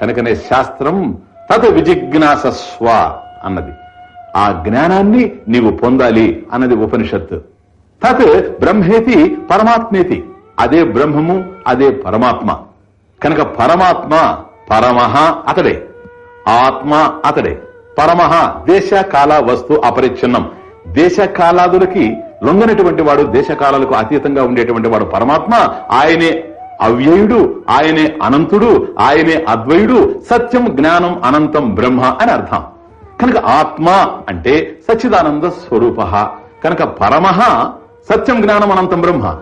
S2: కనుకనే శాస్త్రం తత్ విజిజ్ఞాసస్వ అన్నది. ఆ జ్ఞానాన్ని నీవు పొందాలి అన్నది ఉపనిషత్తు. తత్ బ్రహ్మేతి పరమాత్మేతి. అదే బ్రహ్మము అదే పరమాత్మ. కనుక పరమాత్మ పరమహ అతడే. ఆత్మ అతడే. పరమహ దేశ కాల వస్తు అపరిచ్ఛిన్నం. దేశ కాలాదులకి లొంగనటువంటి వాడు దేశకాలకు అతీతంగా ఉండేటువంటి వాడు పరమాత్మ ఆయనే అవ్యయుడు ఆయనే అనంతుడు ఆయనే అద్వయుడు సత్యం జ్ఞానం అనంతం బ్రహ్మ అని అర్థం. కనుక ఆత్మ అంటే సచ్చిదానంద స్వరూప. కనుక పరమః సత్యం జ్ఞానం అనంతం బ్రహ్మ.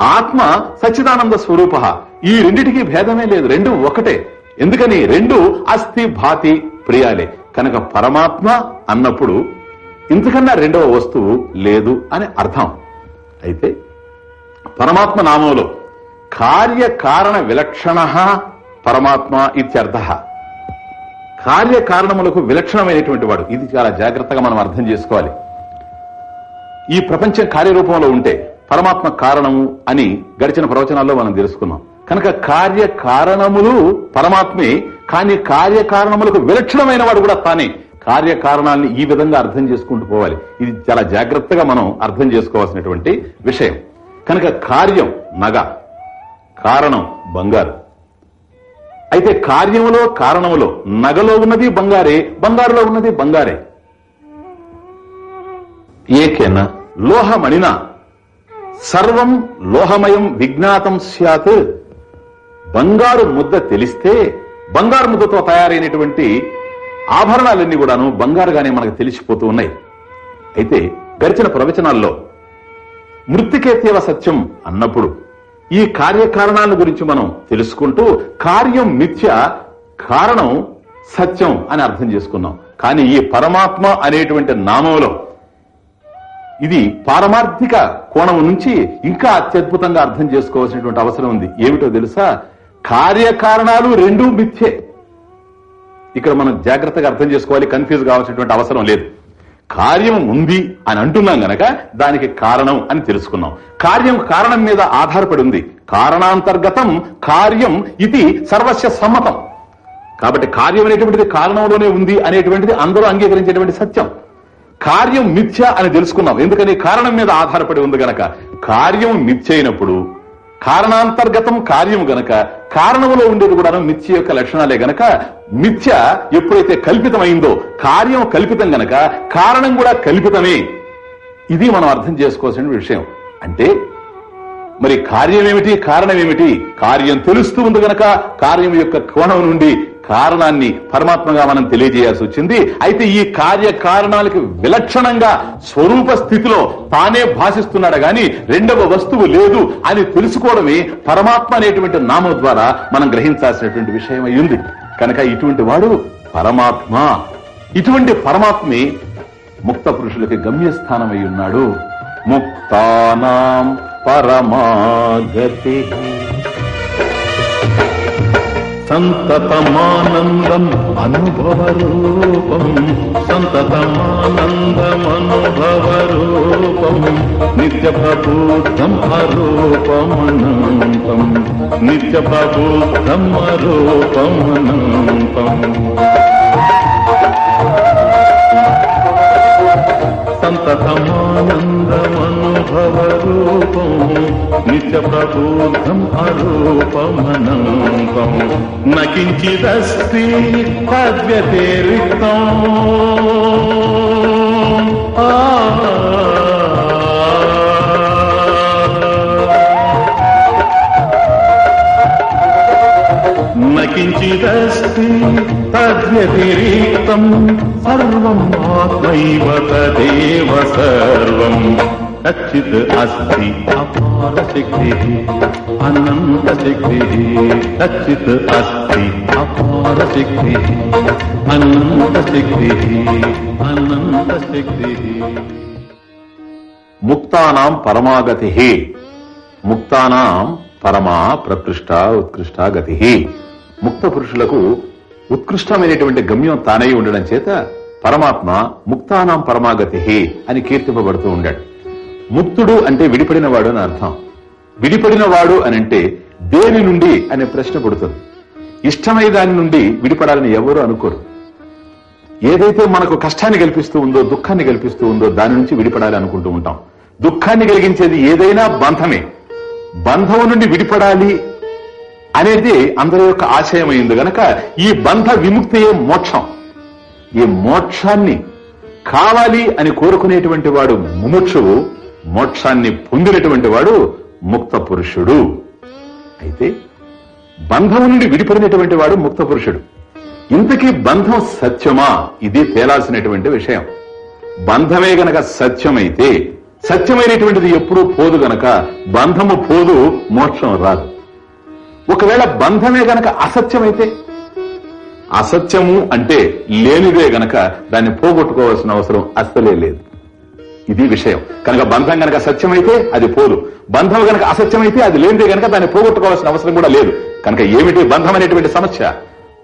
S2: ఆత్మ సచ్చిదానంద స్వరూప. ఈ రెండిటికి భేదమే లేదు రెండు ఒకటే. ఎందుకని? రెండు అస్థి భాతి ప్రియాలే. కనుక పరమాత్మ అన్నప్పుడు ఇంతకన్నా రెండవ వస్తువు లేదు అని అర్థం. అయితే పరమాత్మ నామంలో కార్యకారణ విలక్షణ పరమాత్మ ఇత్యర్థ. కార్యకారణములకు విలక్షణమైనటువంటి వాడు. ఇది చాలా జాగ్రత్తగా మనం అర్థం చేసుకోవాలి. ఈ ప్రపంచం కార్యరూపంలో ఉంటే పరమాత్మ కారణము అని గడిచిన ప్రవచనాల్లో మనం తెలుసుకున్నాం. కనుక కార్యకారణములు పరమాత్మే కానీ కార్యకారణములకు విలక్షణమైన వాడు కూడా తానే. కార్యకారణాలని ఈ విధంగా అర్థం చేసుకుంటూ పోవాలి. ఇది చాలా జాగ్రత్తగా మనం అర్థం చేసుకోవాల్సినటువంటి విషయం. కనుక కార్యం నగ కారణం బంగారు. అయితే కార్యములో కారణములో నగలో ఉన్నది బంగారే బంగారులో ఉన్నది బంగారే. ఏకేన లోహమణిన సర్వం లోహమయం విజ్ఞాతం స్యాత్. బంగారు ముద్ద తెలిస్తే బంగారు ముద్దతో తయారైనటువంటి ఆభరణాలన్నీ కూడాను బంగారుగానే మనకు తెలిసిపోతూ ఉన్నాయి. అయితే గడిచిన ప్రవచనాల్లో మృతికేతేవ సత్యం అన్నప్పుడు ఈ కార్యకారణాల గురించి మనం తెలుసుకుంటూ కార్యం మిథ్య కారణం సత్యం అని అర్థం చేసుకున్నాం. కానీ ఈ పరమాత్మ అనేటువంటి నామంలో ఇది పారమార్థిక కోణం నుంచి ఇంకా అత్యద్భుతంగా అర్థం చేసుకోవాల్సినటువంటి అవసరం ఉంది. ఏమిటో తెలుసా? కార్యకారణాలు రెండూ మిథ్యే. ఇక్కడ మనం జాగ్రత్తగా అర్థం చేసుకోవాలి కన్ఫ్యూజ్ కావాల్సినటువంటి అవసరం లేదు. కార్యం ఉంది అని అంటున్నాం గనక దానికి కారణం అని తెలుసుకున్నాం. కార్యం కారణం మీద ఆధారపడి ఉంది. కారణాంతర్గతం కార్యం ఇది సర్వస్య సమ్మతం. కాబట్టి కార్యం అనేటువంటిది కారణంలోనే ఉంది అనేటువంటిది అందరూ అంగీకరించేటువంటి సత్యం. కార్యం మిథ్య అని తెలుసుకున్నాం. ఎందుకని? కారణం మీద ఆధారపడి ఉంది గనక. కార్యం మిథ్య అయినప్పుడు కారణాంతర్గతం కార్యం గనక కారణములో ఉండేది కూడా మిథ్య యొక్క లక్షణాలే గనక మిథ్య ఎప్పుడైతే కల్పితమైందో కార్యం కల్పితం గనక కారణం కూడా కల్పితమే. ఇది మనం అర్థం చేసుకోవాల్సిన విషయం. అంటే మరి కార్యం ఏమిటి కారణం ఏమిటి కార్యం తెలుస్తూ ఉంది గనక కార్యం యొక్క కోణం నుండి కారణాన్ని పరమాత్మగా మనం తెలియజేయాల్సి వచ్చింది. అయితే ఈ కార్యకారణాలకి విలక్షణంగా స్వరూప స్థితిలో తానే భాషిస్తున్నాడు గాని రెండవ వస్తువు లేదు అని తెలుసుకోవడమే పరమాత్మ అనేటువంటి నామం ద్వారా మనం గ్రహించాల్సినటువంటి విషయం అయ్యింది కనుక ఇటువంటి వాడు పరమాత్మ. ఇటువంటి పరమాత్మే ముక్త పురుషులకి గమ్యస్థానమై ఉన్నాడు. ముక్తానాం పరమాగతి.
S1: సంతతమానందం అనుభవ రూపం సంతతమానందం అనుభవ రూపం నిత్య ప్రబుద్ధం అరూపమనంతం నిత్య ప్రబుద్ధం అరూపమనంతం సంతతమా రూపం నిత్య ప్రబోధం అరూపమనంతం నకించిదస్తి తద్వ్యతిరిక్తం ఆ నకించిదస్తి తద్వ్యతిరిక్తం సర్వం ఆత్మైవ తదేవ సర్వం కచ్చిత్ అస్తి అపార శక్తి అనంత శక్తి కచ్చిత్ అస్తి అపార శక్తి అనంత శక్తి అనంత శక్తి
S2: ముక్తానాం పరమాగతి ముక్తానాం పరమా ప్రకృష్ట ఉత్కృష్ట గతి ముక్త పురుషులకు ఉత్కృష్టమైనటువంటి గమ్యం తానై ఉండడం చేత పరమాత్మ ముక్తానాం పరమాగతి అని కీర్తింపబడుతూ ఉండాడు. ముక్తుడు అంటే విడిపడిన వాడు అని అర్థం. విడిపడిన వాడు అని అంటే దేని నుండి అనే ప్రశ్న పుడుతుంది. ఇష్టమైన దాని నుండి విడిపడాలని ఎవరు అనుకోరు. ఏదైతే మనకు కష్టాన్ని కల్పిస్తూ ఉందో దుఃఖాన్ని కల్పిస్తూ ఉందో దాని నుంచి విడిపడాలి అనుకుంటూ ఉంటాం. దుఃఖాన్ని కలిగించేది ఏదైనా బంధమే. బంధం నుండి విడిపడాలి అనేది అందరి యొక్క ఆశయమైంది గనక ఈ బంధ విముక్తియే మోక్షం? ఈ మోక్షాన్ని కావాలి అని కోరుకునేటువంటి వాడు ముముక్షువు మోక్షాన్ని పొందినటువంటి వాడు ముక్త పురుషుడు. అయితే బంధం నుండి విడిపడినటువంటి వాడు ముక్త పురుషుడు. ఇంతకీ బంధం సత్యమా? ఇది తేలాల్సినటువంటి విషయం. బంధమే గనక సత్యమైతే సత్యమైనటువంటిది ఎప్పుడూ పోదు గనక బంధము పోదు మోక్షం రాదు. ఒకవేళ బంధమే గనక అసత్యమైతే? అసత్యము అంటే లేనిదే గనక దాన్ని పోగొట్టుకోవాల్సిన అవసరం అస్సలే లేదు. ఇది విషయం. కనుక బంధం గనక సత్యమైతే అది పోదు. బంధం గనక అసత్యమైతే అది లేనిదే గనక దాన్ని పోగొట్టుకోవాల్సిన అవసరం కూడా లేదు. కనుక ఏమిటి బంధం అనేటువంటి సమస్య?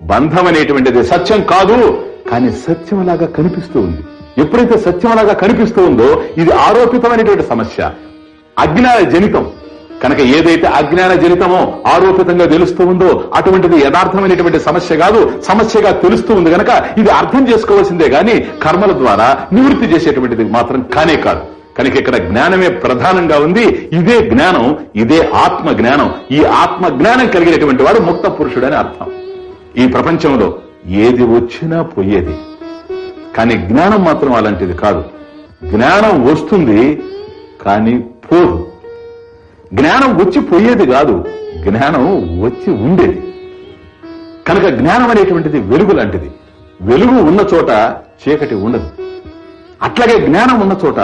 S2: బంధం అనేటువంటిది సత్యం కాదు కానీ సత్యంలాగా కనిపిస్తూ ఉంది. ఎప్పుడైతే సత్యంలాగా కనిపిస్తూ ఉందో ఇది ఆరోపితమైనటువంటి సమస్య. అజ్ఞాన జనితం కనుక ఏదైతే అజ్ఞాన జనితమో ఆరోపితంగా తెలుస్తూ ఉందో అటువంటిది యథార్థమైనటువంటి సమస్య కాదు. సమస్యగా తెలుస్తూ ఉంది కనుక ఇది అర్థం చేసుకోవాల్సిందే గాని కర్మల ద్వారా నివృత్తి చేసేటువంటిది మాత్రం కానే కాదు. కనుక ఇక్కడ జ్ఞానమే ప్రధానంగా ఉంది. ఇదే జ్ఞానం ఇదే ఆత్మ జ్ఞానం ఈ ఆత్మ జ్ఞానం కలిగినటువంటి వాడు ముక్త పురుషుడని అర్థం. ఈ ప్రపంచంలో ఏది వచ్చినా పోయేది. కానీ జ్ఞానం మాత్రం అలాంటిది కాదు. జ్ఞానం వస్తుంది కానీ పోదు. జ్ఞానం వచ్చి పోయేది కాదు జ్ఞానం వచ్చి ఉండేది. కనుక జ్ఞానం అనేటువంటిది వెలుగు లాంటిది. వెలుగు ఉన్న చోట చీకటి ఉండదు. అట్లాగే జ్ఞానం ఉన్న చోట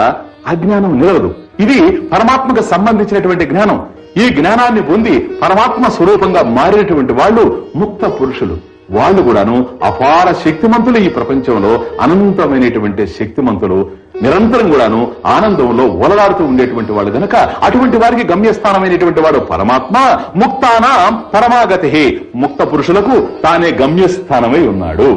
S2: అజ్ఞానం నిలవదు. ఇది పరమాత్మకు సంబంధించినటువంటి జ్ఞానం. ఈ జ్ఞానాన్ని పొంది పరమాత్మ స్వరూపంగా మారినటువంటి వాళ్ళు ముక్త పురుషులు. వాళ్ళు కూడాను అపార శక్తిమంతులు ఈ ప్రపంచంలో. అనంతమైనటువంటి శక్తిమంతులు నిరంతరం కూడాను ఆనందంలో ఓలలాడుతూ ఉండేటువంటి వాడు గనక అటువంటి వారికి గమ్యస్థానమైనటువంటి వాడు పరమాత్మ ముక్తాన పరమాగతి ముక్త పురుషులకు తానే గమ్యస్థానమై ఉన్నాడు.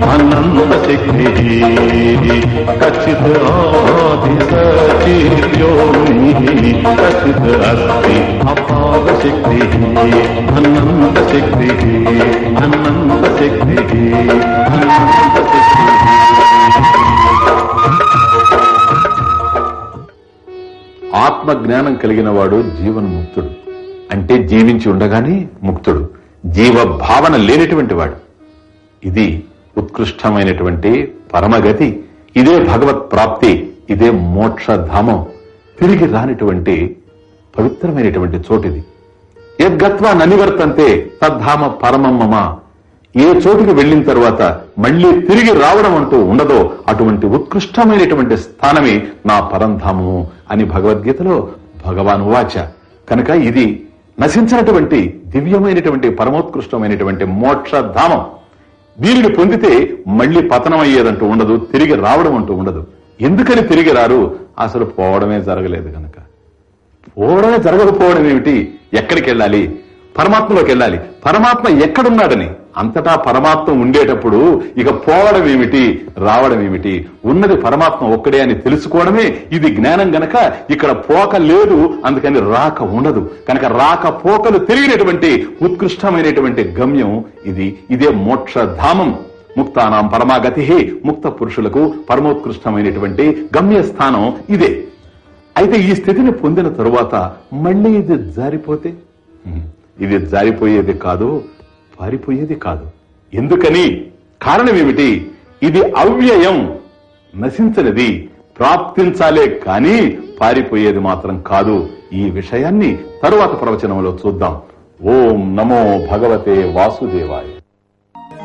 S1: అనంత శక్తి కచ్చిత ఆది
S2: ఆత్మ జ్ఞానం కలిగిన వాడు జీవన్ముక్తుడు. అంటే జీవించి ఉండగానే ముక్తుడు. జీవ భావన లేనటువంటి వాడు. ఇది ఉత్కృష్టమైనటువంటి పరమగతి. ఇదే భగవత్ ప్రాప్తి. ఇదే మోక్షధామం. తిరిగి రానిటువంటి పవిత్రమైనటువంటి చోటిది. యద్గత్వా ననివర్తంతే తద్ధామ పరమమ్మ ఏ చోటుకి వెళ్ళిన తర్వాత మళ్ళీ తిరిగి రావడం అంటూ ఉండదో అటువంటి ఉత్కృష్టమైనటువంటి స్థానమే నా పరంధామము అని భగవద్గీతలో భగవాన్ వాచ కనుక ఇది నశించినటువంటి దివ్యమైనటువంటి పరమోత్కృష్టమైనటువంటి మోక్షధామం. దీనిని పొందితే మళ్ళీ పతనం అయ్యేదంటూ ఉండదు తిరిగి రావడం అంటూ ఉండదు. ఎందుకని తిరిగి రారు? అసలు పోవడమే జరగలేదు కనుక పోవడమే జరగకపోవడం ఏమిటి? ఎక్కడికి వెళ్ళాలి? పరమాత్మలోకి వెళ్ళాలి. పరమాత్మ ఎక్కడున్నాడని? అంతటా పరమాత్మ ఉండేటప్పుడు ఇక పోవడం ఏమిటి? రావడం ఏమిటి? ఉన్నది పరమాత్మ ఒక్కడే అని తెలుసుకోవడమే ఇది జ్ఞానం గనక ఇక్కడ పోక లేదు అందుకని రాక ఉండదు. కనుక రాక పోకలు తిరిగినటువంటి ఉత్కృష్టమైనటువంటి గమ్యం ఇది. ఇదే మోక్షధామం. ముక్తానాం పరమాగతి ముక్త పురుషులకు పరమోత్కృష్టమైనటువంటి గమ్యస్థానం ఇదే. అయితే ఈ స్థితిని పొందిన తరువాత మళ్ళీ ఇది జారిపోతే? ఇది జారిపోయేది కాదు పారిపోయేది కాదు. ఎందుకని? కారణం ఏమిటి ఇది అవ్యయం నశించనిది ప్రాప్తించాలే కాని పారిపోయేది మాత్రం కాదు. ఈ విషయాన్ని తరువాత ప్రవచనంలో చూద్దాం. ఓం నమో భగవతే వాసుదేవాయ.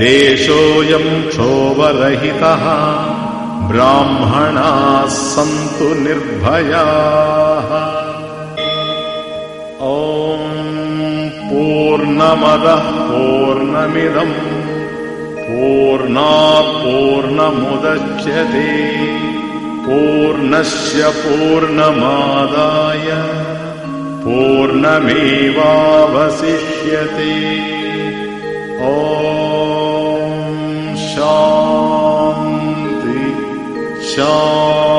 S1: देशोऽयम् क्षोभरहितः ब्राह्मणाः सन्तु निर्भयाः। ॐ पूर्णमदः पूर्णमिदम् पूर्णात् पूर्णमुदच्यते पूर्णस्य पूर्णमादाय पूर्णमेवावशिष्यते। ॐ 笑。